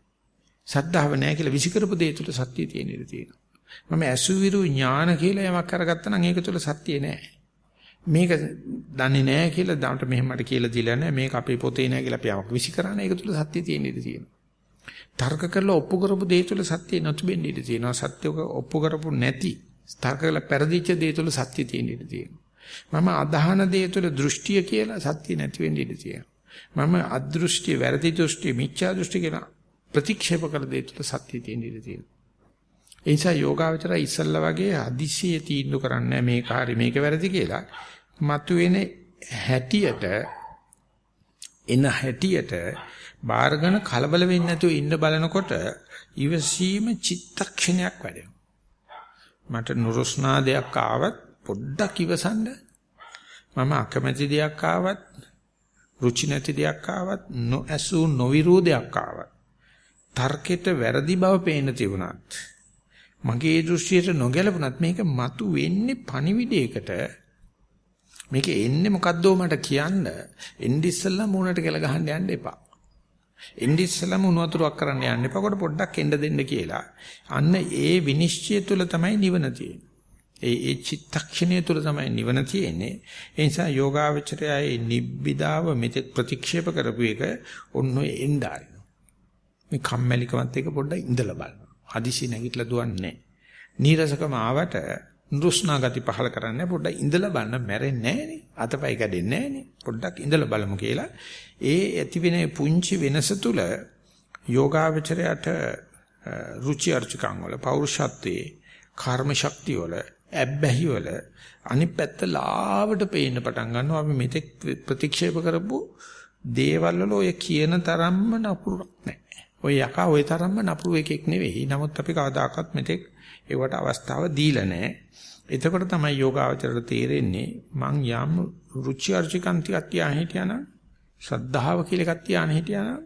සද්ධාව නැහැ කියලා විසි කරපු දේ තුල සත්‍ය තියෙන ඉඩ තියෙනවා. මම අසුවිරු ඥාන කියලා යමක් කරගත්තා නම් ඒක තුළ සත්‍ය නෑ. මේක දන්නේ නෑ කියලා දාට මෙහෙම මට කියලා දීලා නෑ මේක අපේ පොතේ නෑ කියලා අපි යමක් විසි කරන්නේ ඒක තුළ සත්‍ය තියෙන ඉඩ තියෙනවා. තර්ක කරලා ඔප්පු කරපු දේ තුළ සත්‍ය නොතිබෙන්න ඉඩ තියෙනවා. සත්‍යක ඔප්පු කරපු නැති තර්ක කරලා පෙරදිච්ච දේ තුළ සත්‍ය තියෙන ඉඩ තියෙනවා. මම අදහන දේ තුළ දෘෂ්ටිය කියලා සත්‍ය නැති වෙන්න ඉඩ තියෙනවා. මම අදෘෂ්ටි වැරදි දෘෂ්ටි මිච්ඡා දෘෂ්ටි කියලා ප්‍රතික්ෂේප කළ දේ තුළ සත්‍ය තියෙන ඉඩ තියෙනවා. ඒ නිසා යෝගාවචරය ඉස්සල්ලා වගේ හදිසියෙ තීන්දුව කරන්නේ මේක හරි මේක වැරදි කියලා. මතුවෙන හැටියට එන හැටියට බාරගෙන කලබල වෙන්නේ නැතුව ඉන්න බලනකොට ඉවසීම චිත්තක්ෂණයක් වැඩෙනවා. මට නුරුස්නා දෙයක් ආවත් පොඩ්ඩක් ඉවසන්න. මම අකමැති දෙයක් ආවත් රුචි නැති දෙයක් ආවත් නොඇසු නොවිරෝ දෙයක් ආවත් තර්කෙට වැරදි බව පේන තිබුණත් මගේ දෘෂ්ටියට නොගැලපුණත් මේක මතු වෙන්නේ පණිවිඩයකට. මේක එන්නේ මොකද්දෝ මට කියන්න? එන්නේ ඉස්සෙල්ලා මූණට කෙල ගහන්න යන්න එපා. එන්නේ ඉස්සෙල්ලා මූණ වතුරක් කරන්න යන්න එපා. කොට පොඩ්ඩක් එන්න දෙන්න කියලා. අන්න ඒ විනිශ්චය තුළ තමයි නිවන තියෙන්නේ. ඒ ඒ චිත්තක්ෂණය තුළ තමයි නිවන තියෙන්නේ. ඒ නිසා යෝගාවචරයයේ නිබ්බිදාව මෙතෙක් ප්‍රතික්ෂේප කරපු එක ඔන්න එnderින. මේ කම්මැලිකමත් එක පොඩ්ඩක් ඉඳලා බලන්න. හදිසි නැගිටලා දුවන්නේ නැහැ. නීරසකම ආවට නුරුස්නා ගති පහල කරන්නේ පොඩ්ඩක් ඉඳලා බලන්න මැරෙන්නේ නැහනේ. අතපය කැඩෙන්නේ නැහනේ. පොඩ්ඩක් ඉඳලා බලමු කියලා. ඒ ඇතිවෙන පුංචි වෙනස තුළ යෝගාවචරයට රුචි අරුචිකම් වල පෞරුෂත්වයේ කර්ම ශක්තිය වල ඇබ්බැහි වල අනිත් පැත්ත ලාවට පේන්න පටන් ගන්නවා අපි මෙතෙක් ප්‍රතික්ෂේප කරපු දේවල් වල ඔය කියන තරම්ම නපුරක් නැහැ. ඔය යකා ඔය තරම්ම නපුරු එකෙක් නෙවෙයි. නමුත් අපි කවදාකවත් මෙතෙක් ඒවට අවස්ථාව දීලා නැහැ. එතකොට තමයි යෝගාවචරයට තේරෙන්නේ මං යම් රුචි අරුචිකම් ටිකක් තියා හිටියානම් ශ්‍රද්ධාව කියලා එකක් තියාන හිටියානම්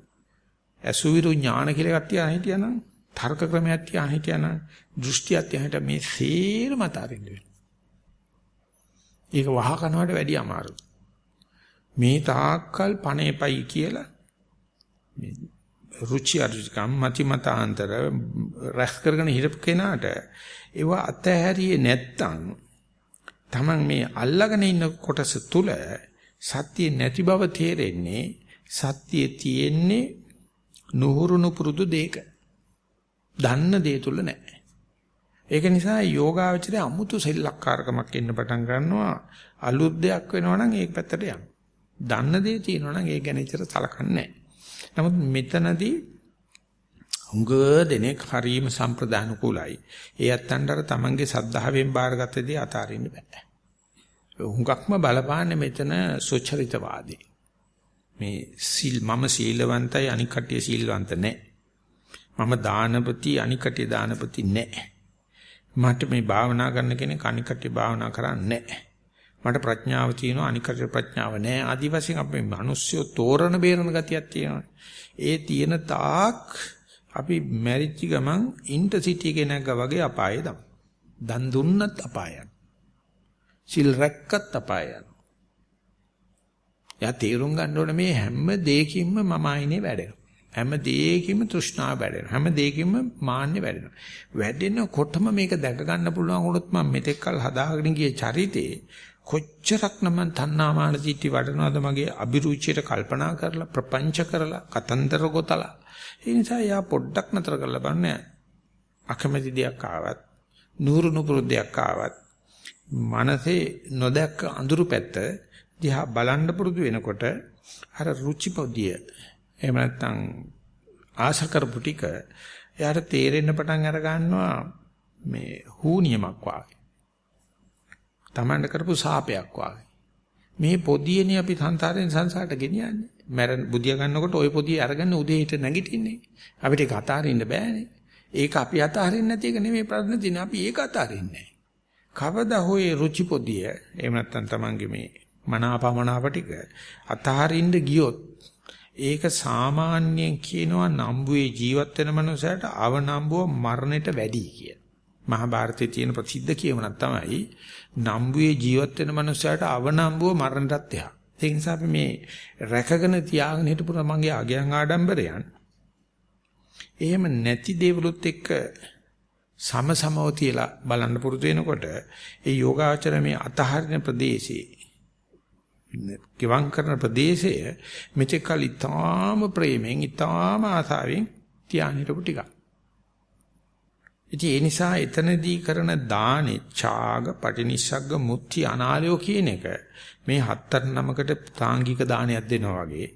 අසුවිරු ඥාන කියලා එකක් තියාන හිටියානම් තර්ක ක්‍රමයක් තියාන හිටියානම් දෘෂ්ටියක් තියාන හිටියා මේ සේරම අතාරින්න වෙනවා. ඒක වහ කනවට වැඩිය අමාරුයි. මේ තාක්කල් පණේපයි කියලා මේ රුචි අරුචිකම් මති මතාන්තර රැස් කරගෙන හිටපු කෙනාට ඒව අතහැරියේ නැත්තම් Taman මේ අල්ලගෙන ඉන්න කොටස තුල සත්‍ය නැති බව තේරෙන්නේ සත්‍යයේ තියෙන්නේ නුහුරුණු පුරුදු දෙයක. දන්න දේ තුල නැහැ. ඒක නිසා යෝගාවචරය අමුතු සෙල්ලක්කාරකමක් එන්න පටන් ගන්නවා අලුත් දෙයක් වෙනවා නම් ඒක පැත්තට යන්න. දන්න දේ තියෙනවා නම් ඒක ගැන ඉතර සලකන්නේ නමුත් මෙතනදී හුඟ දෙනෙක් හරීම සම්ප්‍රදාන කුලයි. ඒ අත්තන්තර තමන්ගේ සද්ධාවෙන් බාරගත්තදී අතාරින්න බෑ. හුඟක්ම බලපාන්නේ මෙතන සුචරිතවාදී. මේ සීල් මම සීලවන්තයි අනික් කටිය සීලවන්ත නැහැ. මම දානපති අනික් කටිය දානපති නැහැ. මට මේ භාවනා කරන කෙනෙක් අනික් කටිය භාවනා කරන්නේ නැහැ. මට ප්‍රඥාව තියෙනවා අනික් කටිය ප්‍රඥාව නැහැ. ආදි වශයෙන් අපේ මිනිස්සු තෝරන බේරන ගතියක් තියෙනවා. ඒ තියෙන තාක් අපි මැරිච්ච ගමන් ඉන්ටර්සිටි කෙනෙක්ග වගේ අපායේ දම්. දන් දුන්නත් අපායන්. සිල් රැක්කත් අපාය යනවා. එයා තේරුම් ගන්න ඕනේ මේ හැම දෙයකින්ම මම ආයිනේ වැඩෙනවා. හැම දෙයකින්ම තෘෂ්ණාව වැඩෙනවා. හැම දෙයකින්ම මාන්නේ වැඩෙනවා. වැඩෙනකොටම මේක දැක ගන්න පුළුවන් වුණොත් මම මෙතෙක් කල් හදාගෙන ගිය චරිතේ කොච්චරක් නම් තණ්හාමාන දිටි වඩනවද මගේ අභිරුචියට කල්පනා කරලා ප්‍රපංච කරලා කතන්දර ගොතලා ඒ නිසා යා පොඩ්ඩක් නතර කරලා බලන්න අකමැති දෙයක් ආවත් නూరు නුපුරුද්දයක් ආවත් මනසේ නොදැක්ක අඳුරු පැත්ත දිහා බලන්න පුරුදු වෙනකොට අර රුචි පොදිය එහෙම නැත්නම් ආශ කරපු ටික එයාට තේරෙන්න පටන් අර ගන්නවා මේ හූනියමක් වාගේ. Tamand කරපු සාපයක් වාගේ. මේ පොදියනේ අපි සංසාරයෙන් සංසාරට ගෙනියන්නේ. මරණ බුදිය ගන්නකොට ওই පොදිය අරගෙන උදේ හිට නැගිටින්නේ. අපිට ඒක අතාරින්න බෑනේ. ඒක අපි අතාරින්න නැති එක නෙමෙයි ප්‍රශ්න තියෙන්නේ. අපි ඒක අතාරින්නේ කවදා හොයේ රුචි පොදිය එහෙම නැත්නම් Tamange මේ මනාපමනාප ටික අතහරින්න ගියොත් ඒක සාමාන්‍යයෙන් කියනවා නම්බුවේ ජීවත් වෙන මනුස්සයට අවනම්බුව මරණයට වැඩි කිය. මහාභාරතයේ තියෙන ප්‍රසිද්ධ කියමනක් තමයි නම්බුවේ ජීවත් වෙන මනුස්සයට අවනම්බුව මරණයටත් එහා. ඒ නිසා අපි මේ රැකගෙන තියාගෙන හිටපු මගේ අගයන් ආඩම්බරයන් එහෙම නැති දේවලුත් එක්ක සමසමව තියලා බලන්න පුරුදු වෙනකොට ඒ යෝගාචර මේ අතහරින ප්‍රදේශයේ ගිවං කරන ප්‍රදේශය මෙතෙක් කල ඊටාම ප්‍රේමෙන් ඊටාම ආසාවෙන් තියාගෙන හිටපු ටිකක්. ඉතින් ඒ නිසා එතනදී කරන දානේ ඡාග පටිනිස්සග්ග මුත්‍ති අනාලයෝ කියන එක මේ හත්තර නමකට තාංගික දානයක් දෙනවා වගේ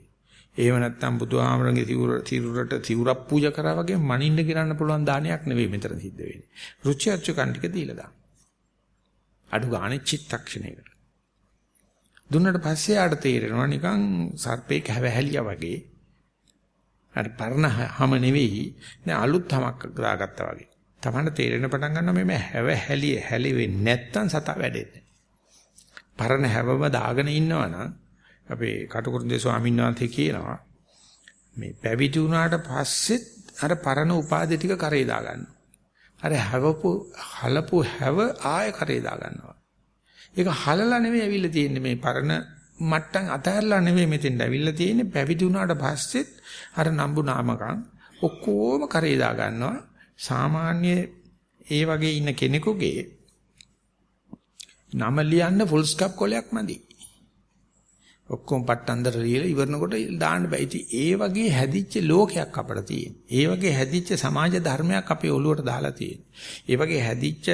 එහෙම නැත්නම් බුදුහාමරගේ සිවුර සිවුරට සිවුරක් පූජා කරා වගේ මනින්න ගිරන්න පුළුවන් දානයක් නෙවෙයි මෙතන සිද්ධ වෙන්නේ. රුචි අරුචිකන් ටික දීලා දාන්න. අඩු ගානේ චිත්තක්ෂණයකට. දුන්නට පස්සේ ආට තේරෙනවා නිකන් සර්පේක හැවහැලියා වගේ. අර පරණ හැම නෙවෙයි දැන් අලුත් හැමක් දාගත්තා වගේ. තමන්න තේරෙන පටන් ගන්නවා මේ හැවහැලිය හැලෙන්නේ නැත්තම් සතා වැඩෙන්නේ. පරණ හැවම දාගෙන ඉන්නවනම් අපේ කටුකුරුන්දේ ස්වාමීන් වහන්සේ කියනවා මේ පැවිදි වුණාට පස්සෙත් අර පරණ උපාධි ටික කරේ දා ගන්නවා. අර හැවපු හලපු හැව ආය කරේ දා ගන්නවා. ඒක හලලා නෙවෙයි ඇවිල්ලා තියෙන්නේ මේ පරණ මට්ටම් අතහැරලා නෙවෙයි මෙතෙන්ට ඇවිල්ලා තියෙන්නේ පැවිදි වුණාට පස්සෙත් අර නම්බු නාමකම් ඔක්කොම කරේ දා ගන්නවා. සාමාන්‍ය ඒ වගේ ඉන්න කෙනෙකුගේ නම ලියන්න ෆුල් ස්ටොප් කොලයක් මදි. ඔක්කොම පට්ටන්දර ලියලා ඉවරනකොට දාන්න බෑ. ඉතින් ඒ වගේ හැදිච්ච ලෝකයක් අපිට තියෙන. ඒ වගේ හැදිච්ච සමාජ ධර්මයක් අපේ ඔළුවට දාලා තියෙන. ඒ වගේ හැදිච්ච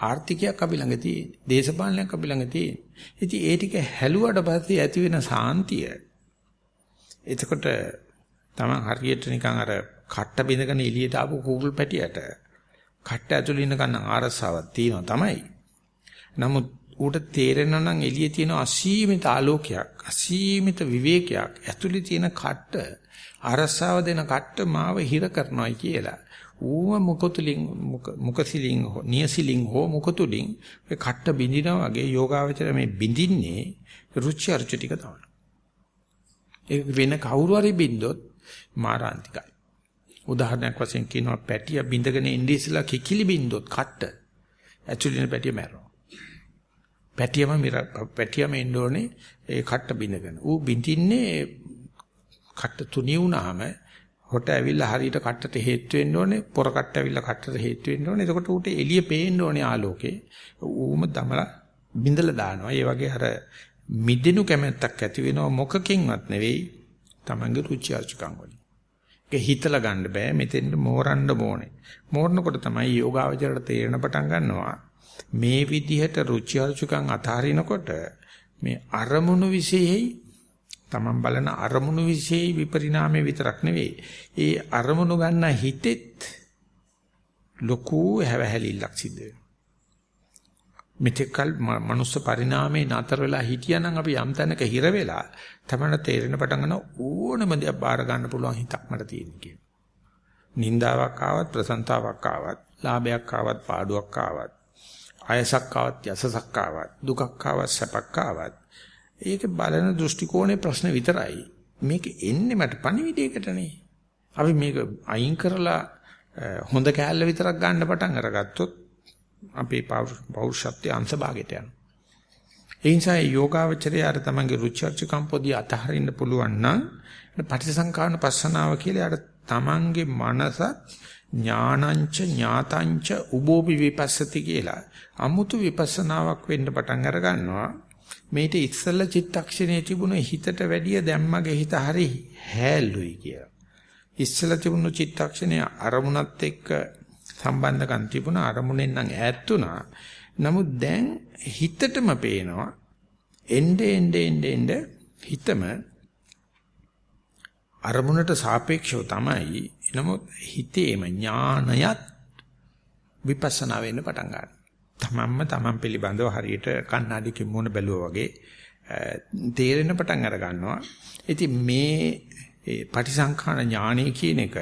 ආර්ථිකයක් අපි ළඟ තියෙන. දේශපාලනයක් අපි ළඟ තියෙන. ඉතින් ඒ ටික හැලුවට පස්සේ ඇති වෙන සාන්තිය. එතකොට තමන් හරියට නිකන් අර කට්ට බිඳගෙන එළියට ආපු කූගල් පැටියට කට්ට ඇතුළේ ඉන්න කන්න ආරසාවක් තියෙනවා තමයි. නමුත් ඌට තේරෙනවා නම් එළියේ තියෙන අසීමිත ආලෝකයක් අසීමිත විවේකයක් ඇතුළේ තියෙන කට්ට අරසාව දෙන කට්ට මාව හිර කරනවායි කියලා. ඌම මුකතුලින් මුකසිලින් නියසිලින් හෝ මුකතුලින් ඒ කට්ට බින්දිනා වගේ යෝගාවචර මේ බින්දින්නේ රුචි අරුචි ටික තමයි. ඒක වෙන කවුරු හරි බින්දොත් මාරාන්තිකයි. උදාහරණයක් වශයෙන් කියනවා පැටිය බින්දගෙන ඉඳී ඉස්සලා කිකිලි බින්දොත් කට්ට ඇතුළේ පැටිය මැරෙනවා. පැටියම පැටියම එන්න ඕනේ ඒ කට්ට බිඳගෙන. ඌ බින්දින්නේ කට්ට තුනී වුණාම හොට ඇවිල්ලා හරියට කට්ටට හේතු වෙන්න ඕනේ. පොර කට්ට ඇවිල්ලා කට්ටට හේතු වෙන්න ඕනේ. එතකොට ඌට එළිය පේන්න ඕනේ ආලෝකේ. ඌම දමලා බින්දලා දානවා. ඒ වගේ අර මිදෙනු කැමැත්තක් ඇති වෙනව මොකකින්වත් නෙවෙයි. Tamange රුචි අරුචිකම් වලින්. ඒක හිතලා ගන්න බෑ. මෙතෙන්ට මෝරන්න ඕනේ. මෝරනකොට තමයි යෝගාවචරයට තේරෙන පටන් ගන්නවා. මේ විදිහට රුචි අරුචිකම් අතහරිනකොට මේ අරමුණු විශේෂයි තමන් බලන අරමුණු විශේෂයි විපරිණාමය විතරක් නෙවෙයි ඒ අරමුණු ගන්න හිතෙත් ලොකු හැවහැලිල්ලක් සිද්ධ වෙනවා මෙතෙක්කල් මනුස්ස පරිණාමේ නතර වෙලා හිටියානම් අපි යම් තැනක හිර වෙලා තමයි තේරෙන පටන් ගන්න ඕනම දෙයක් බාර ගන්න පුළුවන් හිතක් මට තියෙන කියන. නින්දාවක් ආවත් ප්‍රසන්තාවක් ආවත් ලාභයක් ආවත් පාඩුවක් ආවත් ආයසක් ආවත් යසසක් ආවත් දුකක් ආවත් සැපක් ආවත් ඒක බලන දෘෂ්ටි කෝණේ ප්‍රශ්න විතරයි. මේක එන්නේ මට පණිවිඩයකටනේ. අපි මේක අයින් කරලා හොඳ කෑල්ල විතරක් ගන්න පටන් අරගත්තොත් අපේ පෞරුෂත්වයේ අංශභාගයට යනවා. ඒ නිසා යෝගාවචරය අර තමන්ගේ රුචර්චකම් පොඩි අතහරින්න පුළුවන් නම් පටිසංකාරණ පස්සනාව කියලා අර තමන්ගේ මනසත් ඥානංච ඥාතංච උබෝපි විපස්සති කියලා අමුතු විපස්සනාවක් වෙන්න පටන් අර ගන්නවා. මේට ඉස්සල්ල චිත්තක්ෂණයේ තිබුණ හිතට වැඩිය දැම්මගේ හිත හරි හැල්ලුයි කියලා. ඉස්සල්ල තිබුණු චිත්තක්ෂණය අරමුණත් එක්ක සම්බන්ධකම් තිබුණ අරමුණෙන් නම් ඈත් නමුත් දැන් හිතටම පේනවා එnde ende ende ende හිතම අරමුණට සාපේක්ෂව තමයි නමුත් හිතේම ඥානයත් විපස්සනා වෙන්න පටන් ගන්නවා. තමන්ම තමන් පිළිබඳව හරියට කණ්ණාඩියකින් මුණ බැලුවා වගේ තේරෙන පටන් අර ගන්නවා. ඉතින් මේ පටිසංඛාන ඥානය කියන එක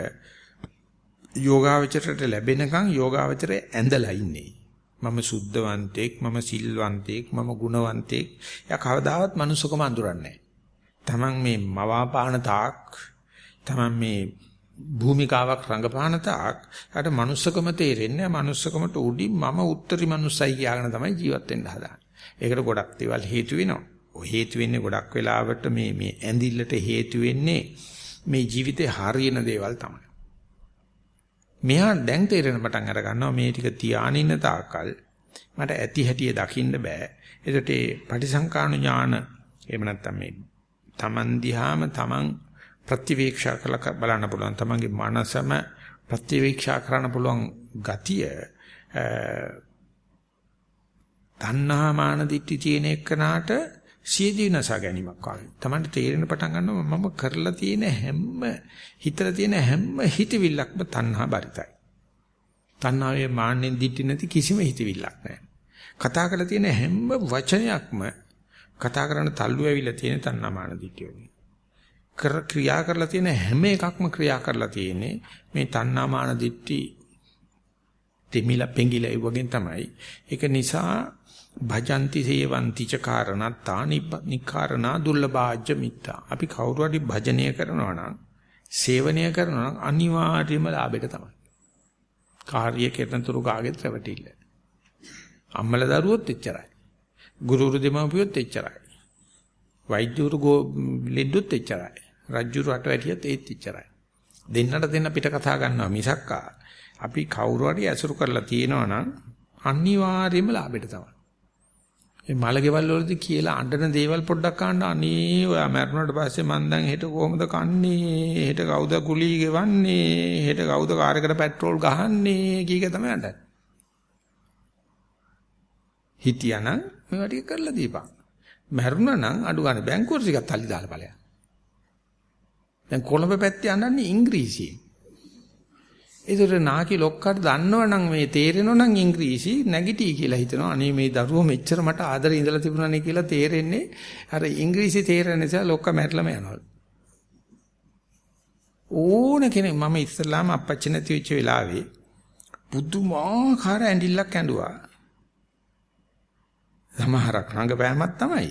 යෝගාවචරයට ලැබෙනකන් යෝගාවචරය ඇඳලා ඉන්නේ. මම සුද්ධවන්තෙක්, මම සිල්වන්තෙක්, මම ගුණවන්තෙක්. යා කවදාවත් මනුස්සකම අඳුරන්නේ නැහැ. තමන් මේ මවාපාන තාක් තමන් මේ භූමිකාවක් රඟපාන තාක් අර manussකම තේරෙන්නේ manussකමට උඩින් මම උත්තරී manussයි කියලාගෙන තමයි ජීවත් වෙන්න හදාන්නේ. ඒකට ගොඩක් දේවල් හේතු වෙනවා. ඔය හේතු වෙන්නේ ගොඩක් වෙලාවට මේ මේ ඇඳිල්ලට හේතු වෙන්නේ මේ ජීවිතේ හරියන දේවල් තමයි. මෙහා දැන් තේරෙන පටන් අර ගන්නවා මේ ටික තියානින්න තාකල් මට ඇති හැටිය දකින්න බෑ. ඒකට ඒ පටිසංකාණු ඥාන එහෙම නැත්නම් මේ තමන් දිහාම තමන් ප්‍රතිවීක්ෂා කරලා බලන්න පුළුවන්. තමන්ගේ මනසම ප්‍රතිවීක්ෂා කරන්න පුළුවන් ගතිය තණ්හා මාන දිට්ඨි තියෙන එකනට සියදීනස ගැනීමක් වගේ. තමන්ට තේරෙන පටන් ගන්නවා මම කරලා තියෙන හැම හිතලා තියෙන හැම හිතවිල්ලක්ම තණ්හා බරිතයි. තණ්හාවේ මාන්නෙන් දිට්ඨි නැති කිසිම හිතවිල්ලක් නැහැ. කතා කරලා තියෙන හැම වචනයක්ම කතා කරන තල්ලු ඇවිල්ලා තියෙන තණ්හා මාන දිට්ඨිය වගේ. කර ක්‍රියා කරලා තියෙන හැම එකක්ම ක්‍රියා කරලා තියෙන්නේ මේ තණ්හාමාන දිට්ටි දෙමිලා පෙඟිලා වගේ තමයි. ඒක නිසා භජಂತಿ සේවಂತಿ ච කාරණා නිකාරණා දුර්ලභාජ්‍ය මිත්තා. අපි කවුරු හරි භජනය කරනවා නම් සේවනය කරනවා නම් අනිවාර්යයෙන්ම ලාභෙට තමයි. කාර්ය කෙරෙනතුරු කාගෙත් රැවටිල්ල. අම්මල දරුවොත් එච්චරයි. ගුරුුරු දෙමව්පියොත් එච්චරයි. වෛද්‍යවරු ලෙඩුත් එච්චරයි. රජ්ජුරු රට වැටියත් ඒත් එච්චරයි. දෙන්නට දෙන්න පිට කතා ගන්නවා මිසක්කා. අපි කවුරු හරි ඇසුරු කරලා තියෙනවා නම් අනිවාර්යයෙන්ම ලාභෙට තමයි. මේ මලකෙවල් වලදී කියලා අඬන දේවල් පොඩ්ඩක් අහන්න අනේ ඔයා මැරුණාට පස්සේ මං දැන් හෙට කොහොමද කන්නේ? හෙට කවුද කුලී ගෙවන්නේ? හෙට කවුද කාර් එකට පෙට්‍රෝල් ගහන්නේ? කීක තමයි අඬන්නේ. හිටියානම් මේවා ටික කරලා දීපන්. මැරුණා නම් අඩු ගන්න බැංකුවට ටිකක් තල්ලි දාලා ඵලයන් දැන් කොළඹ පැත්තේ අඬන්නේ ඉංග්‍රීසියෙන් ඒතර නාකි ලොක්කට දන්නවනම් මේ තේරෙනවනම් ඉංග්‍රීසි නැගිටී කියලා හිතනවා. අනේ මේ දරුවෝ මෙච්චර මට ආදරේ ඉඳලා තිබුණානේ කියලා තේරෙන්නේ අර ඉංග්‍රීසි තේරෙන නිසා ලොක්ක මැරලම යනවා. ඕන කෙනෙක් මම ඉස්සල්ලාම අපච්චි නැති වෙච්ච වෙලාවේ බුදුමාකාර ඇඬිල්ලක් ඇඬුවා. සමහරක් රංගපෑමක් තමයි.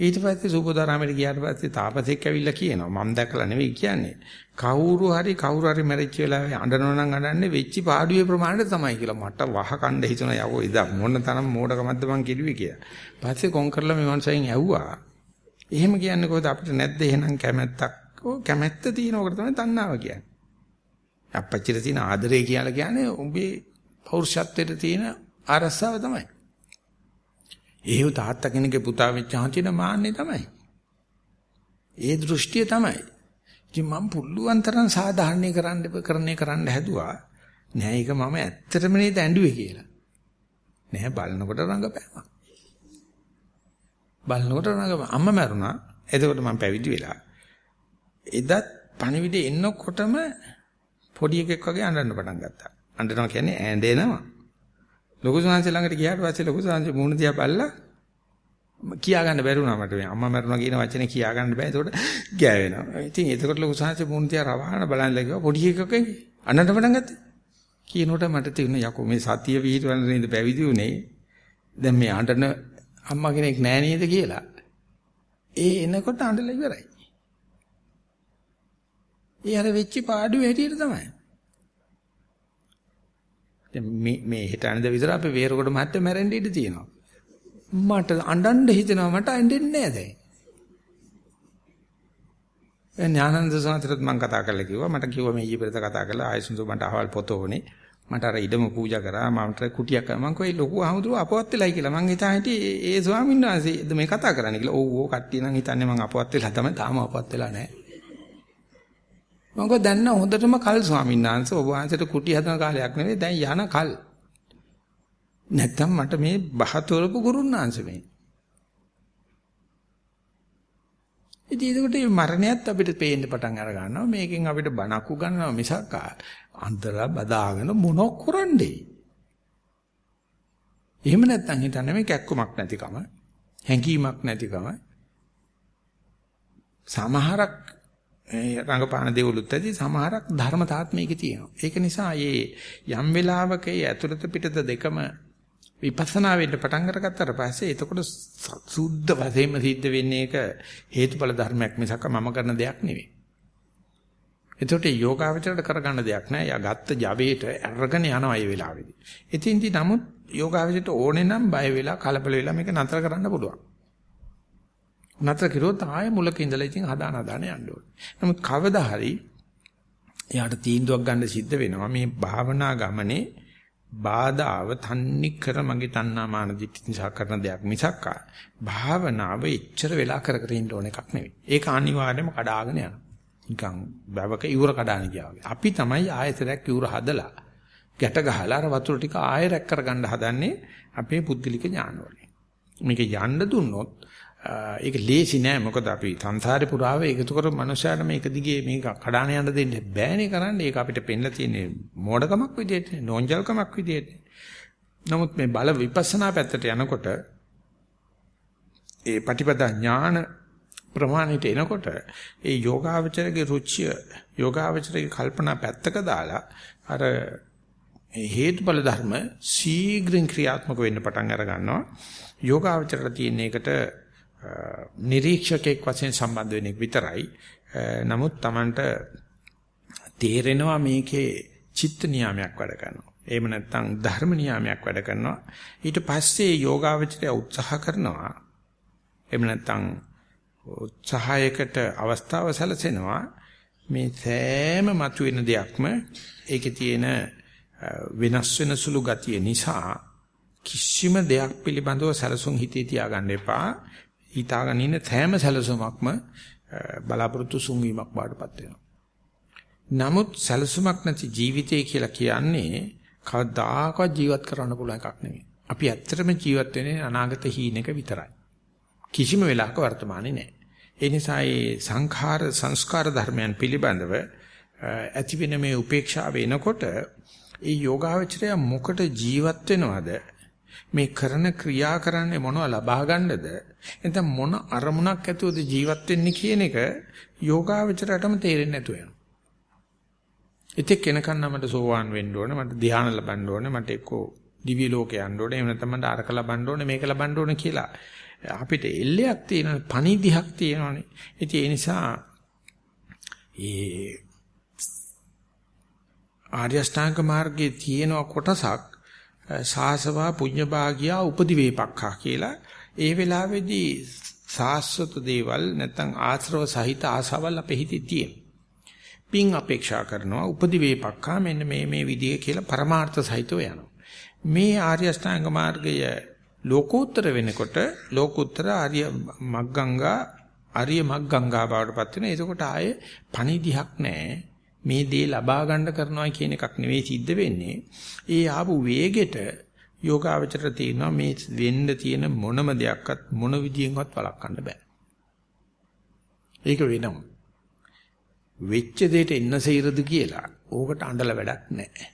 ඊට පස්සේ සුබෝධාරාමයට ගියාට පස්සේ තාපසෙක් ඇවිල්ලා කියනවා මම දැකලා නෙවෙයි කියන්නේ කවුරු හරි කවුරු හරි මැරිච්ච වෙලාවේ අඬනවා නම් අඬන්නේ වෙච්ච පාඩුවේ ප්‍රමාණයට තමයි කියලා මට වහ කණ්ඩ හිතුණා යකෝ ඉදා මොන තරම් මෝඩකමක්ද මං කිව්වේ කියලා. පස්සේ කොන් කරලා මේ මනුස්සයන් ඇහුවා. එහෙම කියන්නේ කොහොමද අපිට නැද්ද එහෙනම් කැමැත්තක්? ඔව් කැමැත්ත තියෙනකොට තමයි තණ්හාව කියන්නේ. අපච්චිට තියෙන ආදරේ කියලා කියන්නේ උඹේ පෞරුෂත්වයට තියෙන ආරස්සාව තමයි. ඒව තාත්තා කෙනෙක්ගේ පුතා වෙච්ච හංචින මාන්නේ තමයි. ඒ දෘෂ්ටිය තමයි. ඉතින් මම පුළුවන් තරම් සාධාරණීකරන්න කරන්නේ කරන්න හැදුවා. නෑ ඒක මම ඇත්තටම නේද ඇඬුවේ කියලා. නෑ බලනකොට රංගපෑමක්. බලනකොට රංගපෑම. අම්මා මැරුණා. එතකොට මම පැවිදි වෙලා. එදත් පණිවිඩේ එන්නකොටම පොඩි එකෙක් වගේ අඬන්න පටන් ගත්තා. අඬනවා කියන්නේ ඇඬෙනවා. ලොකු සංහසේ ළඟට ගියාට පස්සේ ලොකු සංහසේ මූණ දිහා බැලලා කියා ගන්න බැරි වුණා මට මේ අම්මා මැරුණා කියන වචනේ කියා ගන්න බෑ ඒකට ගෑවෙනවා. ඉතින් එතකොට ලොකු සංහසේ මූණ දිහා රවහන බලන්න කිව්වා පොඩි එකක අනන්න පටන් ගත්තා. කියනකොට මට තේරුණා යකෝ මේ සතිය විහිදුවන නේද පැවිදි උනේ. දැන් මේ අඬන අම්මා කෙනෙක් නෑ නේද කියලා. ඒ එනකොට අඬලා ඉවරයි. ඒ අර වෙච්ච පාඩුවේ හැටියට තමයි. දැන් මේ මේ හිතනද විතර අපේ වේරකොට මහත්තයා මැරෙන්න ඉඩ තියෙනවා. මට අඬන්න හිතෙනවා මට අඬෙන්නේ නැහැ දැන්. ඥානන්ද සාන්තරත් මම කතා කරලා කිව්වා මට කිව්වා මේ ඊපෙරත කතා කරලා ආයසුන්සු මට අහවල් පොත ඕනේ. මට අර ඉඩම පූජා කරා මමට කුටියක් කරා මං කොයි ලොකු අහමුදුර අපවත් වෙලයි කියලා මං හිතා හිටියේ ඒ ස්වාමීන් වහන්සේ මේ කතා කරන්නේ කියලා. ඔව් ඔව් කට්ටිය නම් හිතන්නේ මං අපවත් වෙලා තමයි තාම අපවත් වෙලා නැහැ. මම කිව්වා දැන් නම් හොඳටම කල් ස්වාමීන් වහන්සේ ඔබ වහන්සේට කුටි හදන කාලයක් නෙවෙයි දැන් යන කල්. නැත්තම් මට මේ බහතොරපු ගුරුන්නාංශ මේ. ඉතින් ඒකට මරණයත් අපිට පේන්න පටන් අර ගන්නවා මේකෙන් අපිට බණක් උගන්වනවා මිසක් අන්තර බදාගෙන මොනක් කරන්නේ. එහෙම නැත්තම් හිතන්නේ මේ කැක්කමක් නැතිකම හැඟීමක් නැතිකම සමහරක් රංගපාන දේවලුත් ඇති සමහරක් ධර්මතාවත් මේකේ තියෙනවා. ඒක නිසා මේ යම් වෙලාවක ඒ ඇතුළත පිටත දෙකම විපස්සනා වෙන්න පටන් අරගත්තට පස්සේ එතකොට සුද්ධ වශයෙන්ම සිද්ධ වෙන්නේ ඒක හේතුඵල ධර්මයක් මිසක් මම කරන දෙයක් නෙවෙයි. එතකොට යෝගාවචරයට කරගන්න දෙයක් නෑ. යා ගත්ත ජවයට අරගෙන යනවා මේ වෙලාවේදී. ඉතින්දි නමුත් යෝගාවචරයට ඕනේ නම් බය වෙලා කලබල වෙලා මේක නතර කරන්න පුළුවන්. නතර කිරුවොත් ආයෙ මුලක ඉඳලා ඉතින් හදාන හදාන යන්න ඕනේ. නමුත් කවදා හරි එයාට තීන්දුවක් ගන්න සිද්ධ වෙනවා මේ භාවනා ගමනේ බාධාව තන්නේ කර මගේ තණ්හා මාන දිට්ඨි නිසා කරන දෙයක් මිසක් භාවනාව එච්චර වෙලා කර කර ඉන්න ඕන එකක් නෙවෙයි. ඒක අනිවාර්යයෙන්ම කඩාගෙන යනවා. නිකන් බවක ඉවුර කඩාන ගියා වගේ. අපි තමයි ආයතරයක් ඉවුර හදලා ගැට ගහලා අර වතුර ටික ආයෙ රැක් කරගන්න හදන්නේ අපේ පුද්ගලික ඥානවලින්. මේක යන්න දුන්නොත් ඒක ලේසි නෑ. මොකද අපි සංසාරේ පුරාව එකතු කරපු මනුස්සයන මේක දිගේ මේක කඩාන යන්න දෙන්න බෑනේ කරන්නේ. ඒක අපිට පෙන්ලා තියෙන්නේ මෝඩකමක් විදියට නෝන්ජල්කමක් විදියට නමුත් මේ බල විපස්සනා පැත්තට යනකොට ඒ පටිපදා ඥාන ප්‍රමාණයට එනකොට ඒ යෝගාවචරගේ රුචිය යෝගාවචරගේ කල්පනා පැත්තක දාලා අර හේතුඵල ධර්ම ශීඝ්‍රින් ක්‍රියාත්මක වෙන්න පටන් අර ගන්නවා යෝගාවචරයට තියෙන එකට නිරීක්ෂකෙක් වශයෙන් සම්බන්ධ වෙන එක විතරයි. නමුත් Tamanට තේරෙනවා මේකේ චිත්ත නියාමයක් වැඩ කරනවා. එහෙම නැත්නම් ධර්ම නියාමයක් වැඩ කරනවා. ඊට පස්සේ යෝගාවචරය උත්සාහ කරනවා. එහෙම නැත්නම් උත්සාහයකට අවස්ථාව සැලසෙනවා. මේ සෑම මතුවෙන දෙයක්ම ඒකේ තියෙන වෙනස් වෙන සුළු ගතිය නිසා කිසිම දෙයක් පිළිබඳව සැලසුම් හිතේ තියාගන්න එපා. හිතාගෙන ඉන්න සෑම සැලසුමක්ම බලාපොරොත්තු සුන්වීමක් බාටපත් වෙනවා. නමුත් සැලසුමක් නැති ජීවිතය කියලා කියන්නේ කවදාකවත් ජීවත් කරන්න පුළුවන් එකක් නෙමෙයි. අපි ඇත්තටම ජීවත් වෙන්නේ අනාගත හීනෙක විතරයි. කිසිම වෙලාවක වර්තමානයේ නැහැ. ඒ නිසා මේ සංඛාර සංස්කාර ධර්මයන් පිළිබඳව ඇති වෙන මේ උපේක්ෂාව එනකොට ඒ යෝගාවචරය මොකට ජීවත් වෙනවද මේ කරන ක්‍රියා කරන්නේ මොනව ලබා ගන්නද එතන මොන අරමුණක් ඇතුවද ජීවත් වෙන්නේ කියන එක යෝගාවචරයටම තේරෙන්නේ නැතු වෙනවා. ඉතින් කෙනකන් මට සෝවාන් වෙන්න ඕනේ මට ධ්‍යාන ලබන්න ඕනේ මට එක්කෝ දිව්‍ය ලෝකේ යන්න ඕනේ එහෙම නැත්නම් මට අරක ලබන්න ඕනේ මේක ලබන්න ඕනේ කියලා අපිට එල්ලයක් තියෙනවනේ පණිදිහක් තියෙනවනේ. ඉතින් ඒ නිසා ඒ ආර්ය අෂ්ටාංග මාර්ගයේ තියෙන කොටසක් සාසවා පුඤ්ඤභාගියා උපදිවේපක්ඛා කියලා ඒ වෙලාවේදී සාස්වත දේවල් නැත්නම් ආශ්‍රව සහිත ආසවල් අපේ හිතේ තියෙන. පින් අපේක්ෂා කරනවා උපදිවේපක්ඛා මෙන්න මේ මේ විදිය කියලා පරමාර්ථ සහිතව යනවා. මේ ආර්ය අෂ්ටාංග මාර්ගය ලෝකෝත්තර වෙනකොට ලෝකෝත්තර ආර්ය මග්ගංගා ආර්ය මග්ගංගා බවට පත් වෙන. එතකොට ආයේ පණිදිහක් නැහැ. මේ දේ ලබා ගන්න කරනවා කියන එකක් නෙවෙයි සිද්ධ වෙන්නේ. ඒ ආපු වේගෙට යෝගාවචර තියෙනවා මේ වෙන්න තියෙන මොනම දෙයක්වත් මොන විදියෙන්වත් වළක්වන්න බෑ. ඒක වෙනවා. වෙච්ච දෙයට එන්න සීරද කියලා ඕකට අඬල වැඩක් නැහැ.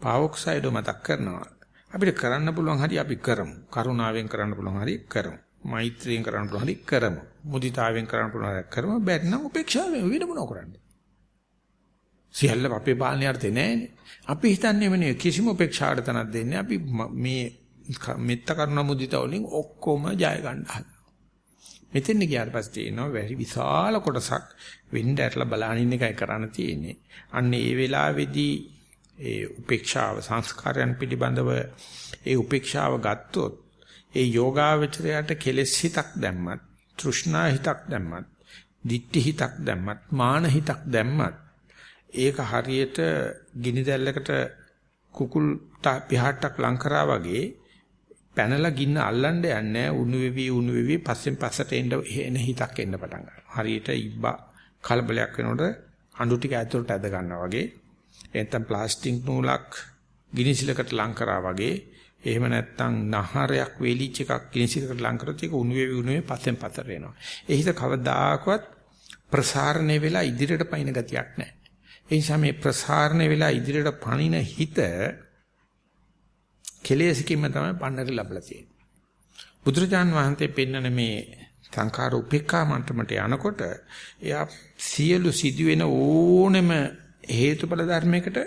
පාවොක්සයිඩ් මතක් කරනවා. අපිට කරන්න පුළුවන් හරි අපි කරමු. කරුණාවෙන් කරන්න පුළුවන් හරි කරමු. මෛත්‍රියෙන් කරන්න පුළුවන් හරි කරමු. මුදිතාවෙන් කරන්න පුළුවන් හරි කරමු. බැරි නම් උපේක්ෂාවෙන් වෙන මොනව කරන්නේ? සියල්ල අපේ පාලනේ අර්ථේ නෑනේ. අපි හිතන්නේ මෙන්නේ කිසිම උපේක්ෂාවට තනක් දෙන්නේ. අපි මේ මෙත්ත කරුණ මුදිතා වලින් ඔක්කොම ජය ගන්න හදනවා. මෙතෙන් ගියාට පස්සේ තියෙනවා වැඩි විශාල කොටසක් වෙන්න ඇරලා බලනින් එකයි කරන්න තියෙන්නේ. අන්න ඒ වෙලාවේදී ඒ උපේක්ෂාව සංස්කාරයන් පිළිබඳව ඒ උපේක්ෂාව ගත්තොත් ඒ යෝගාවචරයට කෙලෙස් හිතක් දැම්මත්, තෘෂ්ණා හිතක් දැම්මත්, ditthi හිතක් දැම්මත්, මාන හිතක් දැම්මත් ඒක හරියට ගිනි දැල්ලකට කුකුල් පිහාට්ටක් ලං කරා වගේ පැනලා ගින්න අල්ලන්න යන්නේ උණු වෙවි උණු වෙවි පස්සෙන් පස්සට එන්න එන හිතක් එන්න පටන් ගන්නවා. හරියට ඉබ්බා කලබලයක් වෙනකොට අඳු ටික ඇතුළට ඇද ගන්නවා වගේ එතන ප්ලාස්ටික් නූලක් ගිනිසිලකට ලං කරා වගේ එහෙම නැත්නම් නහරයක් වේලිච් එකක් ගිනිසිලකට ලං කරොත් ඒක උණු වෙවි උණු වෙවි පස්සෙන් පස්සට එනවා. ඒ හිත කවදාකවත් ප්‍රසාරණය වෙලා ඉදිරියට පයින් ගතියක් නැහැ. ඒ නිසා මේ ප්‍රසාරණය වෙලා ඉදිරියට පණින හිත කෙලෙසකින්ම තමයි පන්නරි ලැබලා තියෙන්නේ. බුදුරජාන් වහන්සේ පෙන්වන මේ සංඛාර උපේක්ඛා මන්ත්‍රමට යනකොට එයා සියලු සිදුවෙන ඕනෙම හේතුඵල ධර්මයකට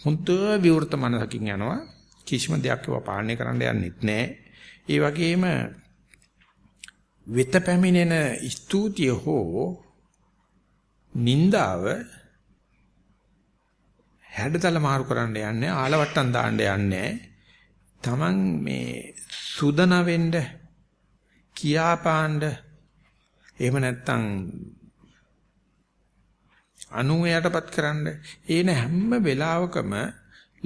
හුද්ද විවෘත මනසකින් යනවා. කිසිම දෙයක් ඒවා පාලනය කරන්න යන්නෙත් නැහැ. ඒ වගේම වෙත පැමිණෙන ස්තුතිය හෝ නින්දාව හැඩතල මාරු කරන්න යන්නේ ආලවට්ටම් දාන්න යන්නේ Taman මේ සුදන වෙන්න කියාපාන්න එහෙම නැත්නම් අනුයටපත් කරන්න ඒන හැම වෙලාවකම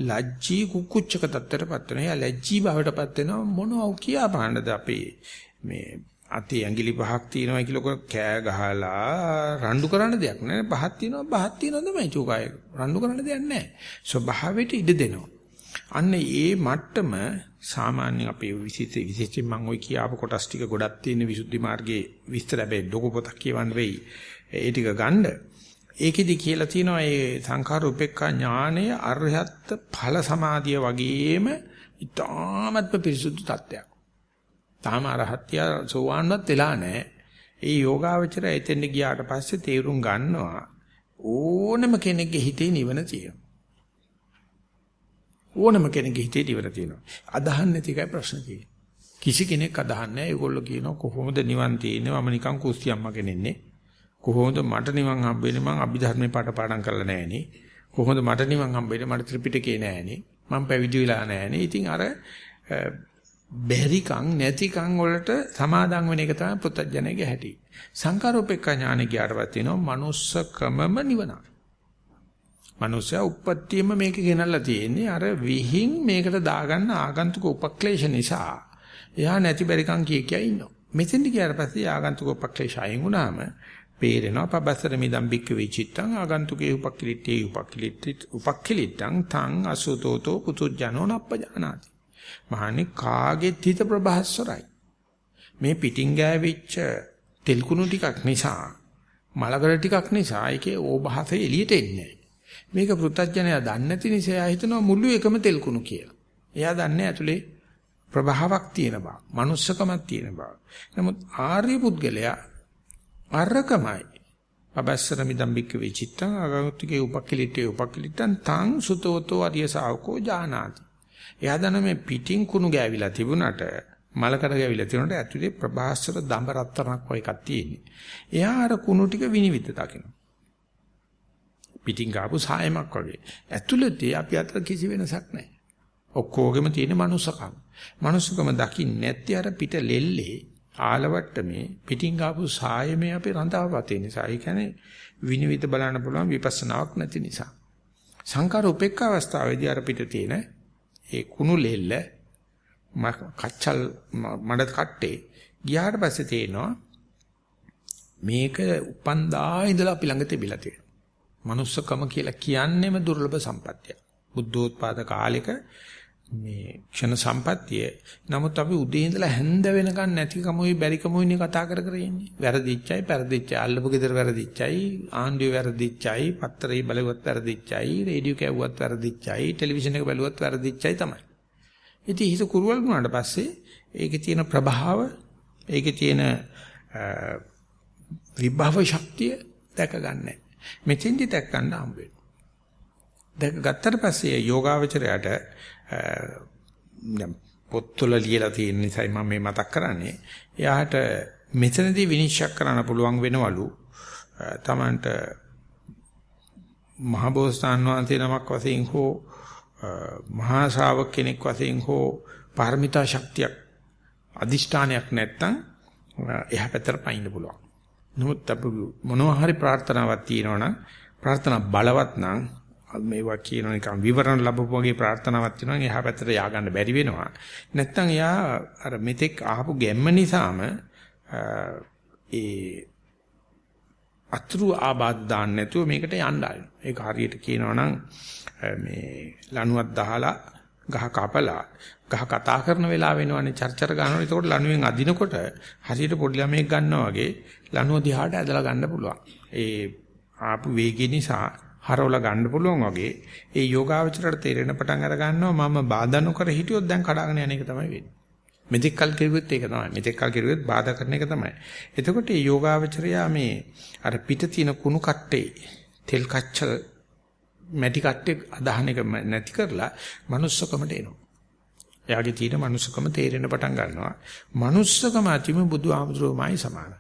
ලැජ්ජී කුකුච්චක තත්ත්වයටපත් වෙනවා. එයා ලැජ්ජී භාවයටපත් වෙනවා මොනව කියාපාන්නද අපේ මේ අතේ ඇඟිලි පහක් තියෙනවා කියලා කෑ ගහලා රණ්ඩු කරන්න දෙයක් නෑ. පහක් තියෙනවා පහක් තියෙනවා තමයි චෝකාය. රණ්ඩු කරන්න දෙයක් නෑ. ස්වභාවයට ඉඩ දෙනවා. අන්න ඒ මට්ටම සාමාන්‍ය අපේ විශේෂ විශේෂයෙන් මම ওই කියාපු කොටස් ටික ගොඩක් තියෙන විසුද්ධි මාර්ගයේ විස්තර හැබැයි ලොකු පොතක් කියවන්න වෙයි. ඒ ටික ගන්න. ඒකෙදි කියලා තියෙනවා මේ සංඛාර උපේක්ඛා ඥානය අරහත් ඵල සමාධිය වගේම ඊටාමත්ම පිරිසුදු තත්ත්වයක්. තාම අරහත්ය සෝවාන්වත් වෙලා නැහැ. ඒ යෝගාවචරය එතෙන්ට ගියාට පස්සේ තේරුම් ගන්නවා ඕනම කෙනෙක්ගේ හිතේ නිවන තියෙනවා. ඕනම කෙනෙක්ගේ හිතේ නිවන තියෙනවා. අදහන්නේ නැති එකයි ප්‍රශ්න තියෙන්නේ. කිසි කෙනෙක් අදහන්නේ නැහැ. ඒගොල්ලෝ කියනවා කොහොමද නිවන් තියෙන්නේ? මම නිකන් කුස්සියම්ම කෙනෙන්නේ. කොහොමද මට නිවන් හම්බෙන්නේ? මං අභිධර්මේ පාඩ පාඩම් කරලා නැහෙනේ. කොහොමද මට නිවන් හම්බෙන්නේ? මට ත්‍රිපිටකේ නැහෙනේ. මං පැවිදි වෙලා නැහෙනේ. ඉතින් අර බැරිකම් නැතිකම් වලට සමාදම් වෙන එක තමයි පුත්තජනගේ හැටි. සංකාරෝපේක්ඛ ඥානෙ ගියාට පස්සේ වෙනවා manussකමම නිවන. මනුස්සයා උප්පත්තියෙම මේක ගෙනල්ලා තියෙන්නේ අර විහිං මේකට දාගන්න ආගන්තුක උපක්ලේශ නිසා. එයා නැති බැරිකම් කිය කිය ඉන්නවා. මෙතෙන්ට ගියාට පස්සේ ආගන්තුක උපක්ලේශ අයින් වුණාම පේරෙනවා පබස්සර මිදම් බික්ක වෙචිත්තං ආගන්තුකේ උපක්ලිට්ඨේ උපක්ලිට්ඨි උපක්ලිට්ඨං තං අසුතෝතෝ පුතුජනෝ නප්පජානාති. මහණි කාගෙත් හිත ප්‍රභාස්වරයි. මේ පිටින් ගෑවිච්ච තෙල් කුණු ටිකක් නිසා මලකඩ ටිකක් නිසා ඒකේ ඕභාසය එළියට එන්නේ මේක පෘථජ්ජනයා දන්නේ නැති නිසා එයා හිතනවා මුළු එකම තෙල් කුණු කියලා. එයා දන්නේ ඇතුලේ ප්‍රභාවක් තියෙන බව, manussකමක් තියෙන බව. නමුත් ආර්ය පුද්ගලයා අරකමයි. පබස්සර මිදම් බික්ක වෙචිත්තං අගෞතිකේ උපක්ඛලිටේ උපක්ඛලිටං තං සුතෝතෝ අරිය ශාවකෝ ජානාති. එයා දන්න මේ පිටින් කුණු ගෑවිලා තිබුණට මලකඩ ගෑවිලා තිබුණට ඇතුලේ ප්‍රභාස්වර දඹ රත්තරණක් වගේ එකක් තියෙන්නේ. එයා අර කුණු ටික විනිවිද දකිනවා. පිටින් ගාපු සායමක් වගේ. ඇතුළතේ අපි අතර කිසි වෙනසක් නැහැ. ඔක්කොගෙම තියෙන මනුස්සකම. මනුස්සකම දකින්නේ නැති අර පිට ලෙල්ලේ ආලවට්ට මේ පිටින් ගාපු සායමේ අපි රඳාපතේ නිසා. ඒ කියන්නේ විනිවිද බලන්න පුළුවන් විපස්සනාවක් නැති නිසා. සංකාර උපේක්ඛ අවස්ථාවේදී අර පිට තියෙන ඒ කුණු ලෙල්ල කච්චල් මඩ කට්ටේ ගියාට පස්සේ තේනවා මේක උපන්දා ඉඳලා අපි ළඟ තිබිලා තියෙනවා. manussකම කියලා කියන්නේම දුර්ලභ සම්පත්තිය. බුද්ධෝත්පාද කාලෙක මේ ක්ෂණ සම්පත්තිය. නමුත් අපි උදේ ඉඳලා හැන්ද වෙනකන් නැතිකමයි බැරිකමයි නේ කතා කර කර ඉන්නේ. වැරදිච්චයි, පෙරදිච්චයි, අල්ලපු ගෙදර වැරදිච්චයි, ආණ්ඩුවේ වැරදිච්චයි, පත්තරේ බලවත් වැරදිච්චයි, රේඩියෝ කැවුවත් වැරදිච්චයි, ටෙලිවිෂන් එක බැලුවත් වැරදිච්චයි තමයි. ඉතින් හිත කුරුවල් වුණාට පස්සේ ඒකේ තියෙන ප්‍රභාව, ඒකේ තියෙන විභව ශක්තිය දැක ගන්නෑ. මෙතෙන්දි දැක් ගන්න හම්බ වෙනවා. දැක ගත්තට පස්සේ යෝගාවචරයට පොත්වල ලියලා තියෙන නිසා මම මේ මතක් කරන්නේ. එයාට මෙතනදී විනිශ්චය කරන්න පුළුවන් වෙනවලු. Tamanට මහබෝසතාන් වහන්සේ නමක් වශයෙන් හෝ මහා ශ්‍රාවක කෙනෙක් වශයෙන් හෝ පාරමිතා ශක්තියක් අදිෂ්ඨානයක් නැත්තම් එහා පැත්තට පයින්න පුළුවන්. නමුත් අපු මොනවා හරි ප්‍රාර්ථනාවක් තියෙනවනම් ප්‍රාර්ථනා බලවත් නම් මේවා කියන නිකන් විවරණ ලැබපු වගේ ප්‍රාර්ථනාවක් තියෙනවා නම් එහා පැත්තට යා ගන්න බැරි වෙනවා. නැත්තම් එයා අර මෙතෙක් ආපු ගැම්ම නිසාම ඒ අතුරු ආබාධ දාන්න නැතුව මේකට යන්න ආරින. ඒක හරියට කියනවා නම් මේ ලණුවක් දහලා ගහ කපලා ගහ කතා කරන වෙලාව වෙනවනේ චර්චර ගන්නවා. ඒකෝට ලණුවෙන් අදිනකොට හරියට පොඩි ළමයෙක් ගන්නවා වගේ ලණුව දිහාට ඇදලා ගන්න පුළුවන්. ඒ ආපු වේගය නිසා හරවල ගන්න පුළුවන් වගේ ඒ යෝගාවචරයට තේරෙන පටන් අර ගන්නවා මම බාධා නොකර හිටියොත් දැන් කඩාගෙන යන එක තමයි වෙන්නේ. මෙතෙක් කල් කෙරුවෙත් ඒක තමයි. මෙතෙක් කල් කෙරුවෙත් බාධා කරන එක තමයි. එතකොට මේ යෝගාවචරයා මේ අර පිට තියෙන කුණු කට්ටේ තෙල් කච්චල් මැටි කට්ටේ අදහන එක නැති කරලා manussකමට එනවා. එයාගේ තියෙන manussකම තේරෙන්න පටන් ගන්නවා. manussකම අතිම බුදු ආමතුරුමයි සමානයි.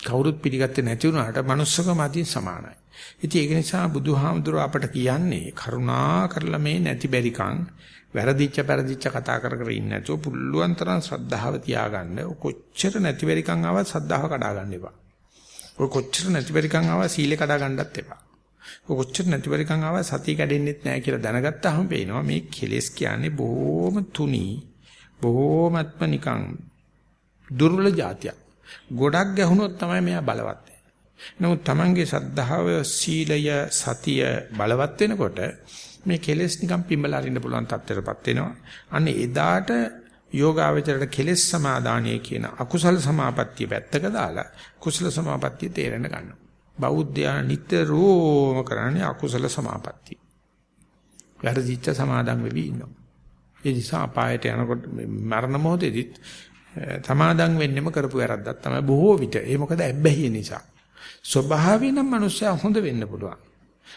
කවුරුත් පිළිගත්තේ නැති වුණාට manussකම අතින් සමානයි. ඉතින් ඒක නිසා බුදුහාමුදුරුව අපට කියන්නේ කරුණා කරලා මේ නැති බැරිකම් වැරදිච්ච පෙරදිච්ච කතා කර කර ඉන්නේ නැතුව පුළුවන් තරම් ශ්‍රද්ධාව තියාගන්න. කොච්චර නැති බැරිකම් ආවත් ශ්‍රද්ධාව කඩා ගන්න එපා. ඔය කොච්චර නැති බැරිකම් ආවත් සීලය කඩා ගන්නත් එපා. ඔය කොච්චර නැති බැරිකම් ආවත් සතිය කැඩෙන්නෙත් නැහැ කියලා දැනගත්තාම පේනවා මේ කෙලෙස් කියන්නේ බොහොම තුනි බොහොමත්ම නිකන් දුර්වල જાතියක්. ගොඩක් ගැහුනොත් තමයි මෙයා බලවත් නමුත් Tamange සද්ධාව සීලය සතිය බලවත් වෙනකොට මේ කෙලෙස් නිකන් පිඹලා අරින්න පුළුවන් තත්ත්වයටපත් වෙනවා. අන්න එදාට යෝගාවචරයට කෙලෙස් සමාදානය කියන අකුසල සමාපත්තිය පැත්තක දාලා කුසල සමාපත්තිය තේරෙන්න ගන්නවා. බෞද්ධයා නිතරම කරන්නේ අකුසල සමාපත්තිය. වැරදිච්ච සමාදන් වෙවි ඉන්නවා. ඒ නිසා අපායට යනකොට මරණ මොහොතේදීත් සමාදන් වෙන්නෙම කරපු වැරද්දක් තමයි බොහෝ විට. ඒ මොකද ඇබ්බැහිය නිසා. ස්වභාවයෙන් නම් මිනිස්සයා හොඳ වෙන්න පුළුවන්.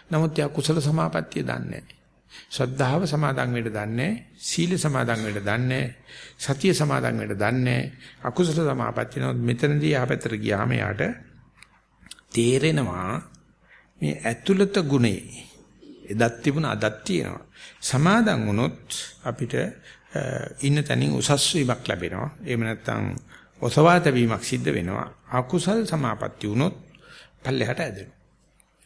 නමුත් යා කුසල සමාපත්තිය දන්නේ නැහැ. ශ්‍රද්ධාව සමාදන් වෙන්න දන්නේ සීල සමාදන් වෙන්න දන්නේ සතිය සමාදන් වෙන්න දන්නේ අකුසල සමාපත්තිය නමුත් මෙතනදී යහපැතට ගියාම යාට තේරෙනවා මේ ඇතුළත ගුණේ එදත් තිබුණ අදත් තියෙනවා. සමාදන් වුණොත් අපිට ඉන්න තැනින් උසස් වීමක් ලැබෙනවා. එහෙම නැත්නම් ඔසවා තැබීමක් සිද්ධ වෙනවා. අකුසල් සමාපatti වුණොත් පල්ලෙහාට ඇදෙනවා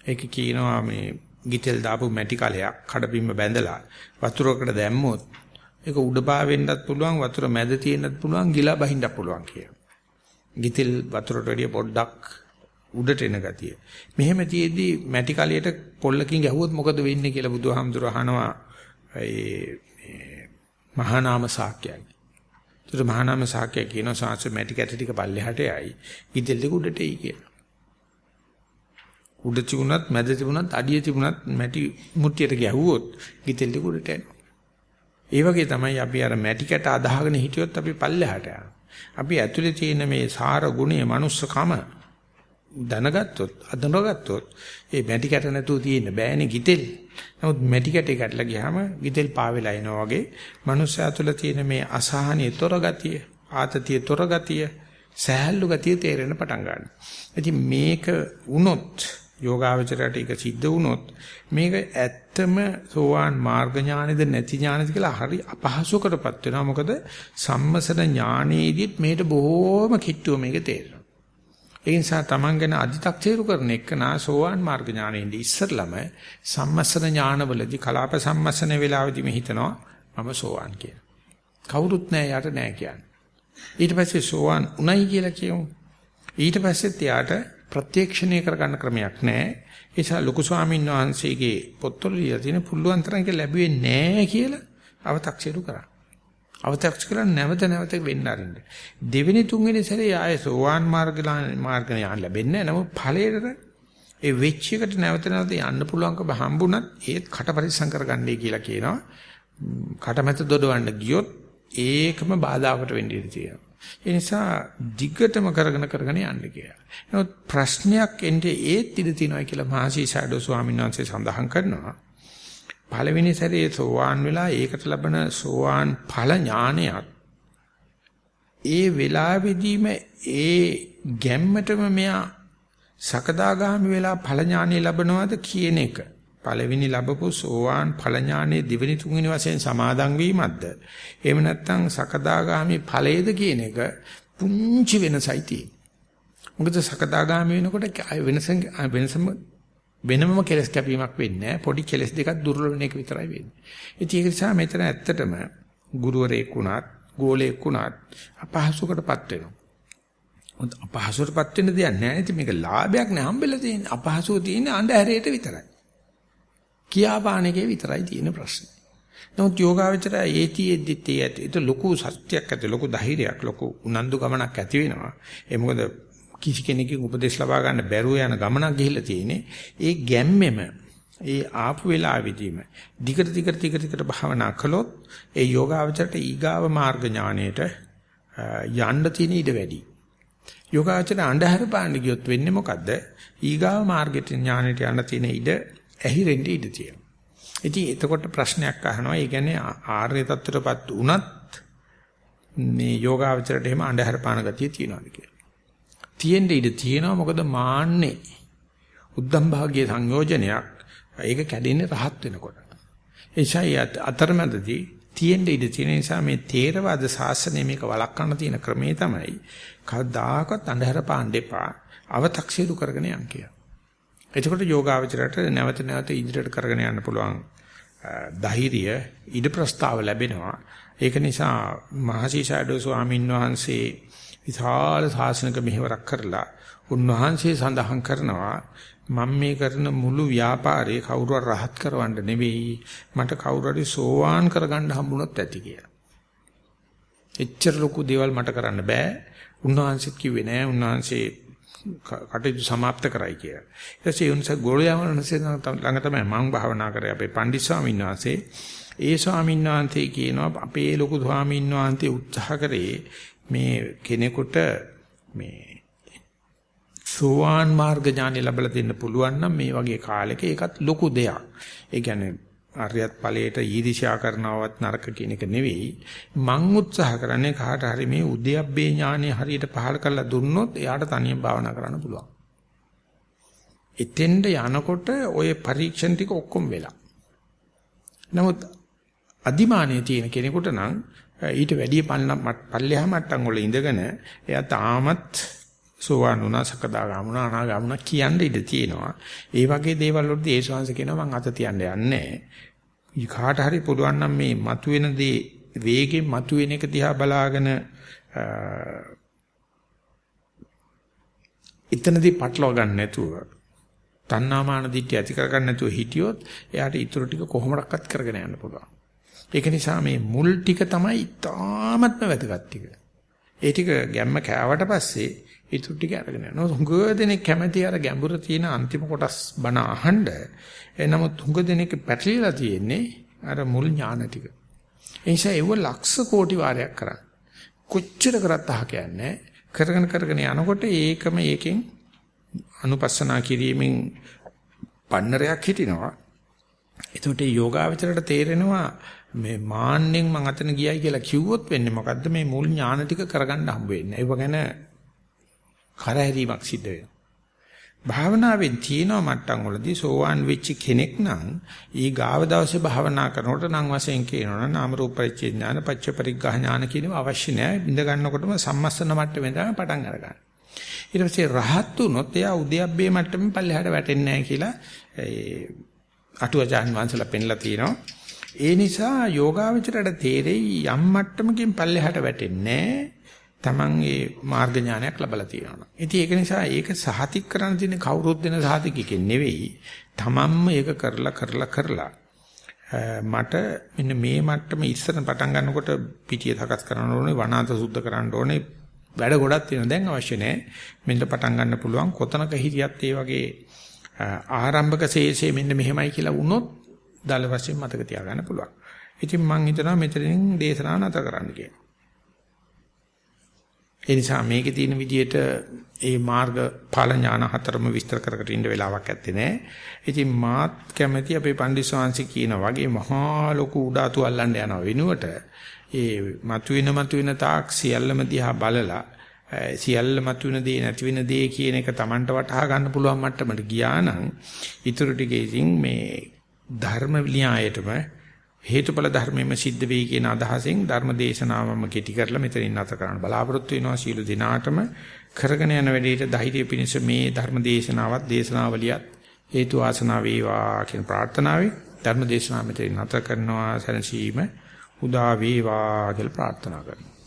ඒක කියනවා මේ ගිතෙල් දාපු මැටි කලයක් කඩපින්ම බැඳලා වතුරකට දැම්මොත් ඒක උඩ පාවෙන්නත් පුළුවන් වතුර මැද තියෙන්නත් පුළුවන් ගිලා බහින්නත් පුළුවන් කියලා. ගිතෙල් වතුරට වැඩිය පොඩ්ඩක් උඩට එන ගතිය. මෙහෙම තියේදී මැටි කලියට පොල්ලකින් ගැහුවොත් මොකද වෙන්නේ කියලා බුදුහාමුදුර අහනවා ඒ මහා නාම සාක්‍යයයි. ඒතර මහා නාම සාක්‍යය කියන සාංශ මැටි කැට ටික පල්ලෙහාට යයි. ගිතෙල් දෙක උඩට එයි කියලා. උඩ තිබුණත් මැද තිබුණත් අඩිය තිබුණත් මැටි මුට්ටියට ගැහුවොත් ගිතෙල් දෙක උඩට එනවා. ඒ වගේ තමයි අපි අර මැටි කැට අදාහගෙන හිටියොත් අපි පල්ලෙහාට යනවා. අපි ඇතුලේ තියෙන මේ සාර ගුණය මනුස්සකම දැනගත්තොත් අඳුනගත්තොත් ඒ මැටි කැට නැතුව තියෙන්න බෑනේ ගිතෙල්. නමුත් මැටි කැටේ කැටලා ගියාම ගිතෙල් පාවෙලා එනවා වගේ මනුස්සයා තුළ තියෙන මේ අසහනිය තොර ගතිය, ආතතිය තොර ගතිය, සහැල්ලු ගතිය තේරෙන්න පටන් ගන්නවා. ඉතින් මේක වුණොත් යෝගාවචරයට ඒක සිද්ධ වුණොත් මේක ඇත්තම සෝවාන් මාර්ග ඥානෙද නැති ඥානෙද කියලා හරි අපහසුකටපත් වෙනවා. මොකද සම්මසන ඥානෙදිත් මේට බොහෝම කිට්ටුව මේක තේරෙනවා. ඒ නිසා Taman ගැන අදි탁චේරු කරන එක නා සෝවාන් මාර්ග ඥානෙින්ද ඉස්සරළම සම්මසන ඥානවලදී කලාප සම්මසන වේලාවදී මේ හිතනවා මම සෝවාන් කියලා. කවුරුත් නෑ යට නෑ කියන්නේ. ඊට පස්සේ සෝවාන් උණයි කියලා කියමු. ඊට පස්සෙත් යාට ප්‍රත්‍යක්ෂණය කරගන්න ක්‍රමයක් නැහැ. ඒ නිසා ලොකු ස්වාමීන් වහන්සේගේ පොත්වල ලියලා තියෙන පුළුවන් තරම් ඒක ලැබුවේ නැහැ කියලා අව탁සිරු කරා. අව탁ස් කරලා නැවත නැවත වෙන්න ආරින්න. දෙවෙනි තුන්වෙනි සැරේ ආය සෝවාන් මාර්ග මාර්ග යන්න ලැබෙන්නේ නැහැ. නමුත් ඵලයට ඒ වෙච්ච එකට නැවත නැවත යන්න පුළුවන්කම හම්බුණත් ඒත් කට පරිස්සම් කරගන්නයි කියලා කියනවා. කටමැත දොඩවන්න ගියොත් ඒකම බාධාකට වෙන්න ඉඩ තියෙනවා. ඒ නිසා දිගටම කරගෙන කරගෙන යන්න කියලා. නමුත් ප්‍රශ්නයක් එන්නේ ඒත් ඉඳ තියනවා කියලා මහසී ෂැඩෝ ස්වාමීන් වහන්සේ සඳහන් කරනවා. පළවෙනි සැරේ සෝවාන් වෙලා ඒකට ලබන සෝවාන් ඵල ඥානයත් ඒ වෙලාවෙදීම ඒ ගැම්මටම මෙයා සකදාගාමි වෙලා ඵල ඥානෙ ලබනවාද කියන එක පළවෙනි ලැබපු සෝවාන් ඵල ඥානයේ දෙවෙනි තුන්වෙනි වශයෙන් සමාදන් වීමක්ද එහෙම නැත්නම් සකදාගාමි ඵලයේද කියන එක පුංචි වෙනසයි තියෙන්නේ මොකද සකදාගාමි වෙනකොට වෙනස වෙනසම වෙනමම කෙලස් කැපීමක් වෙන්නේ පොඩි කෙලස් දෙකක් දුර්වල වෙන එක විතරයි වෙන්නේ ඉතින් ඒක නිසා මෙතන ඇත්තටම ගුරුවරයෙක් වුණත් ගෝලයෙක් වුණත් අපහසුකටපත් වෙනවා අපහසුටපත් වෙන්න දෙයක් නැහැ. ඉතින් මේක ලාභයක් නෑ හම්බෙලා තියෙන්නේ. අපහසුව තියෙන්නේ අන්ධහැරයට විතරයි. කියාපාන එකේ විතරයි තියෙන ප්‍රශ්නේ. නමුත් යෝගාවචරය ඒතිෙද්දිත් ඒ ඇති ඒක ලොකු සත්‍යයක් ඇති ලොකු ධෛර්යයක් ලොකු උනන්දු ගමනක් ඇති වෙනවා. ඒ මොකද කිසි කෙනෙකුගෙන් උපදෙස් ලබා ගන්න බැරුව යන ගමනක් ගිහිල්ලා තියෙන්නේ. ඒ ගැම්මෙම ඒ ආපු වෙලාවෙදීම දිගට දිගට දිගට දිගට භාවනා කළොත් ඒ යෝගාවචරයට ඊගාව මාර්ග ඥාණයට යන්න තියෙන ඉඩ වැඩි. යෝගාවචරය අන්ධහර පාන්න ගියොත් වෙන්නේ මොකද්ද? ඊගාව මාර්ගයට ඥාණයට යන්න තියෙන ඉඩ ඇහිරෙන්න ඉඩ තියෙනවා. ඉතින් එතකොට ප්‍රශ්නයක් අහනවා. ඒ කියන්නේ ආර්ය தත්තරපත් උනත් මේ යෝගාවචරයට එහෙම අන්ධහර පාන ගතිය තියනවාද කියලා. තියෙන්න ඉඩ තියෙනවා මොකද මාන්නේ උද්දම් භාගයේ සංයෝජනයක් ඒක කැඩෙන්නේ රහත් වෙනකොට. එයිසයි අතරමැදදී තියෙන්න ඉඩ තියෙන නිසා මේ තේරවාද ශාසනය මේක වළක්වන්න තියෙන ක්‍රමේ තමයි කවදාකවත් අන්ධහර පාන්න එපා අව탁සීරු කරගෙන යන්න කියලා. එතකොට යෝගාවචරයට නැවත නැවත ඉදිරියට කරගෙන යන්න පුළුවන් ධෛර්යය ඉද ප්‍රස්තාව ලැබෙනවා. ඒක නිසා මහසි ෂැඩෝ ස්වාමීන් වහන්සේ විශාල ශාසනික මෙහෙවරක් කරලා උන්වහන්සේ සඳහන් කරනවා මම මේ කරන මුළු ව්‍යාපාරේ කවුරු රහත් කරවන්න නෙවෙයි මට කවුරු හරි සෝවාන් කරගන්න හම්බුනොත් ඇති කියලා. එච්චර ලොකු දේවල් මට කරන්න බෑ. උන්වහන්සේත් කිව්වේ නෑ උන්වහන්සේ කටයුතු સમાપ્ત කරයි කියලා. ඊට පස්සේ උන්ස ගෝලයාමනසේ ළඟ තමයි මම භාවනා කරේ අපේ පණ්ඩිත ස්වාමීන් වහන්සේ. ඒ ස්වාමීන් වහන්සේ කියනවා අපේ ලොකු ස්වාමීන් වහන්සේ උත්සාහ කරේ මේ කෙනෙකුට මේ සෝවාන් මාර්ග ඥානෙ ලැබලා දෙන්න පුළුවන් නම් මේ වගේ කාලෙක ඒකත් ලොකු දෙයක්. ඒ කියන්නේ ආර්යත් ඵලයට ඊදිශා කරනවත් නරක කියන එක නෙවෙයි මං උත්සාහ කරන්නේ කාට හරි මේ උද්‍යප්පේ ඥානෙ හරියට පහල කරලා දුන්නොත් එයාට තනියෙන් භාවනා කරන්න පුළුවන්. එතෙන්ට යනකොට ඔය පරීක්ෂණ ටික ඔක්කොම වෙලා. නමුත් අදිමානයේ තියෙන කෙනෙකුට නම් ඊට වැඩිය පල්ලෙහා මට්ටම් වල ඉඳගෙන එයා තාමත් සෝවාන් වුණා සකදාගාමුණා අනාගාමුණා කියන්න ඉඩ තියෙනවා. ඒ වගේ දේවල් වලදී ඒ ශාංශ කියනවා මං අත තියන්න යන්නේ කාට හරි පුළුවන් නම් මේ මතුවෙන දේ වේගෙන් මතුවෙන එක දිහා බලාගෙන එතනදී පටලවා ගන්න නැතුව තණ්හාමාන දිට්ඨිය ඇති කරගන්න නැතුව හිටියොත් එයාට ඊටු ටික කොහොමඩක්වත් කරගෙන යන්න පුළුවන්. ඒක නිසා මේ මුල් ටික තමයි ඉතාමත්ම වැදගත් ටික. ඒ ටික ගැම්ම කෑවට පස්සේ ඊටු ටික අරගෙන යනවා. හුඟ දෙනෙක් කැමති අර ගැඹුර තියෙන අන්තිම කොටස් බණ අහන්න. එනමුත් හුඟ දෙනෙක් පැටලිලා තියෙන්නේ අර මුල් ඥාන ටික. ඒ නිසා ඒව ලක්ෂ කෝටි වාරයක් කරා. කොච්චර කරත් අහ කියන්නේ කරගෙන කරගෙන යනකොට ඒකම ඒකෙන් අනුපස්සනා කිරීමෙන් පන්නරයක් හිටිනවා. එතකොට යෝගාවචරයට තේරෙනවා මේ මාන්නෙන් මං අතන ගියයි කියලා කිව්වොත් වෙන්නේ මොකද්ද මේ මුල් ඥාන ටික කරගන්න හම්බ වෙන්නේ. ඒව ගැන කරහැරීමක් සිද්ධ වෙනවා. භාවනාවෙන් තියෙන මට්ටම් වලදී සෝවාන් වෙච්ච කෙනෙක් නම් ඊ ගාව දවසේ භාවනා කරනකොට නම් වශයෙන් කියනවනම් නාම රූප පරිච්ඡේ ඥාන පච්ච පරිග්ඝා ඥාන කියනවා අවශ්‍ය නැහැ. ඉඳ ගන්නකොටම සම්මස්සන මට්ටමෙන් තමයි පටන් අරගන්නේ. ඊට පස්සේ රහත් වුණොත් එයා උද්‍යප්පේ මට්ටමෙන් පල්ලෙහාට වැටෙන්නේ නැහැ කියලා ඒ අටුවචාන් වංශලා පෙන්ලා තියෙනවා. ඒ නිසා යෝගාවචරයට තේරෙයි යම් මට්ටමකින් පල්ලෙහාට වැටෙන්නේ තමන් ඒ මාර්ග ඥානයක් ලැබලා තියෙනවා. ඉතින් ඒක නිසා ඒක සහතික කරන්න තියෙන කවුරුත් දෙන සහතිකකින් නෙවෙයි. තමන්ම ඒක කරලා කරලා කරලා මට මෙන්න මේ මට්ටම ඉස්සර පටන් ගන්නකොට පිටිය සකස් කරන්න ඕනේ වනාත සුද්ධ කරන්න ඕනේ වැඩ ගොඩක් තියෙනවා දැන් අවශ්‍ය නැහැ මෙන්න පටන් ගන්න පුළුවන් කොතනක හිටියත් ඒ වගේ ආරම්භක ශේෂයේ මෙන්න මෙහෙමයි කියලා වුණොත් දල වශයෙන් මතක තියාගන්න පුළුවන්. ඉතින් මම හිතනවා මෙතනින් දේශනාව නැතර කරන්න කියලා. ඒ නිසා මේකේ තියෙන විදිහට ඒ මාර්ග ඵල ඥාන හතරම විස්තර කරකට ඉන්න වෙලාවක් ඇත්තේ නැහැ. ඉතින් මාත් කැමැති අපේ පණ්ඩිස්වාංශි කියන වගේ මහා ලොකු උඩාතු අල්ලන්න යන වෙනුවට ඒ මතුවෙන මතුවෙන තාක් සියල්ලම දිහා බලලා සියල්ල මතුවෙන දේ නැති වෙන දේ කියන එක Tamanට වටහා ගන්න පුළුවන් මට්ටමට ගියා නම් ඊටු ටිකේ ඉතින් මේ ධර්ම න්‍යායයටම හේතුඵල ධර්මෙම සිද්ධ වෙයි කියන අදහසෙන් ධර්ම දේශනාවම කෙටි කරලා මෙතනින් නැත කරන්න බලාපොරොත්තු වෙනවා සීල දිනාටම. කරගෙන යන වැඩේට ධෛර්ය පිණිස මේ ධර්ම දේශනාවත් දේශනාවලියත් හේතු ආසනාව වේවා කියන ප්‍රාර්ථනාවයි ධර්ම දේශනාව මෙතනින් නැත කරනවා. සැනසීම උදා වේවා කියලා ප්‍රාර්ථනා කරනවා.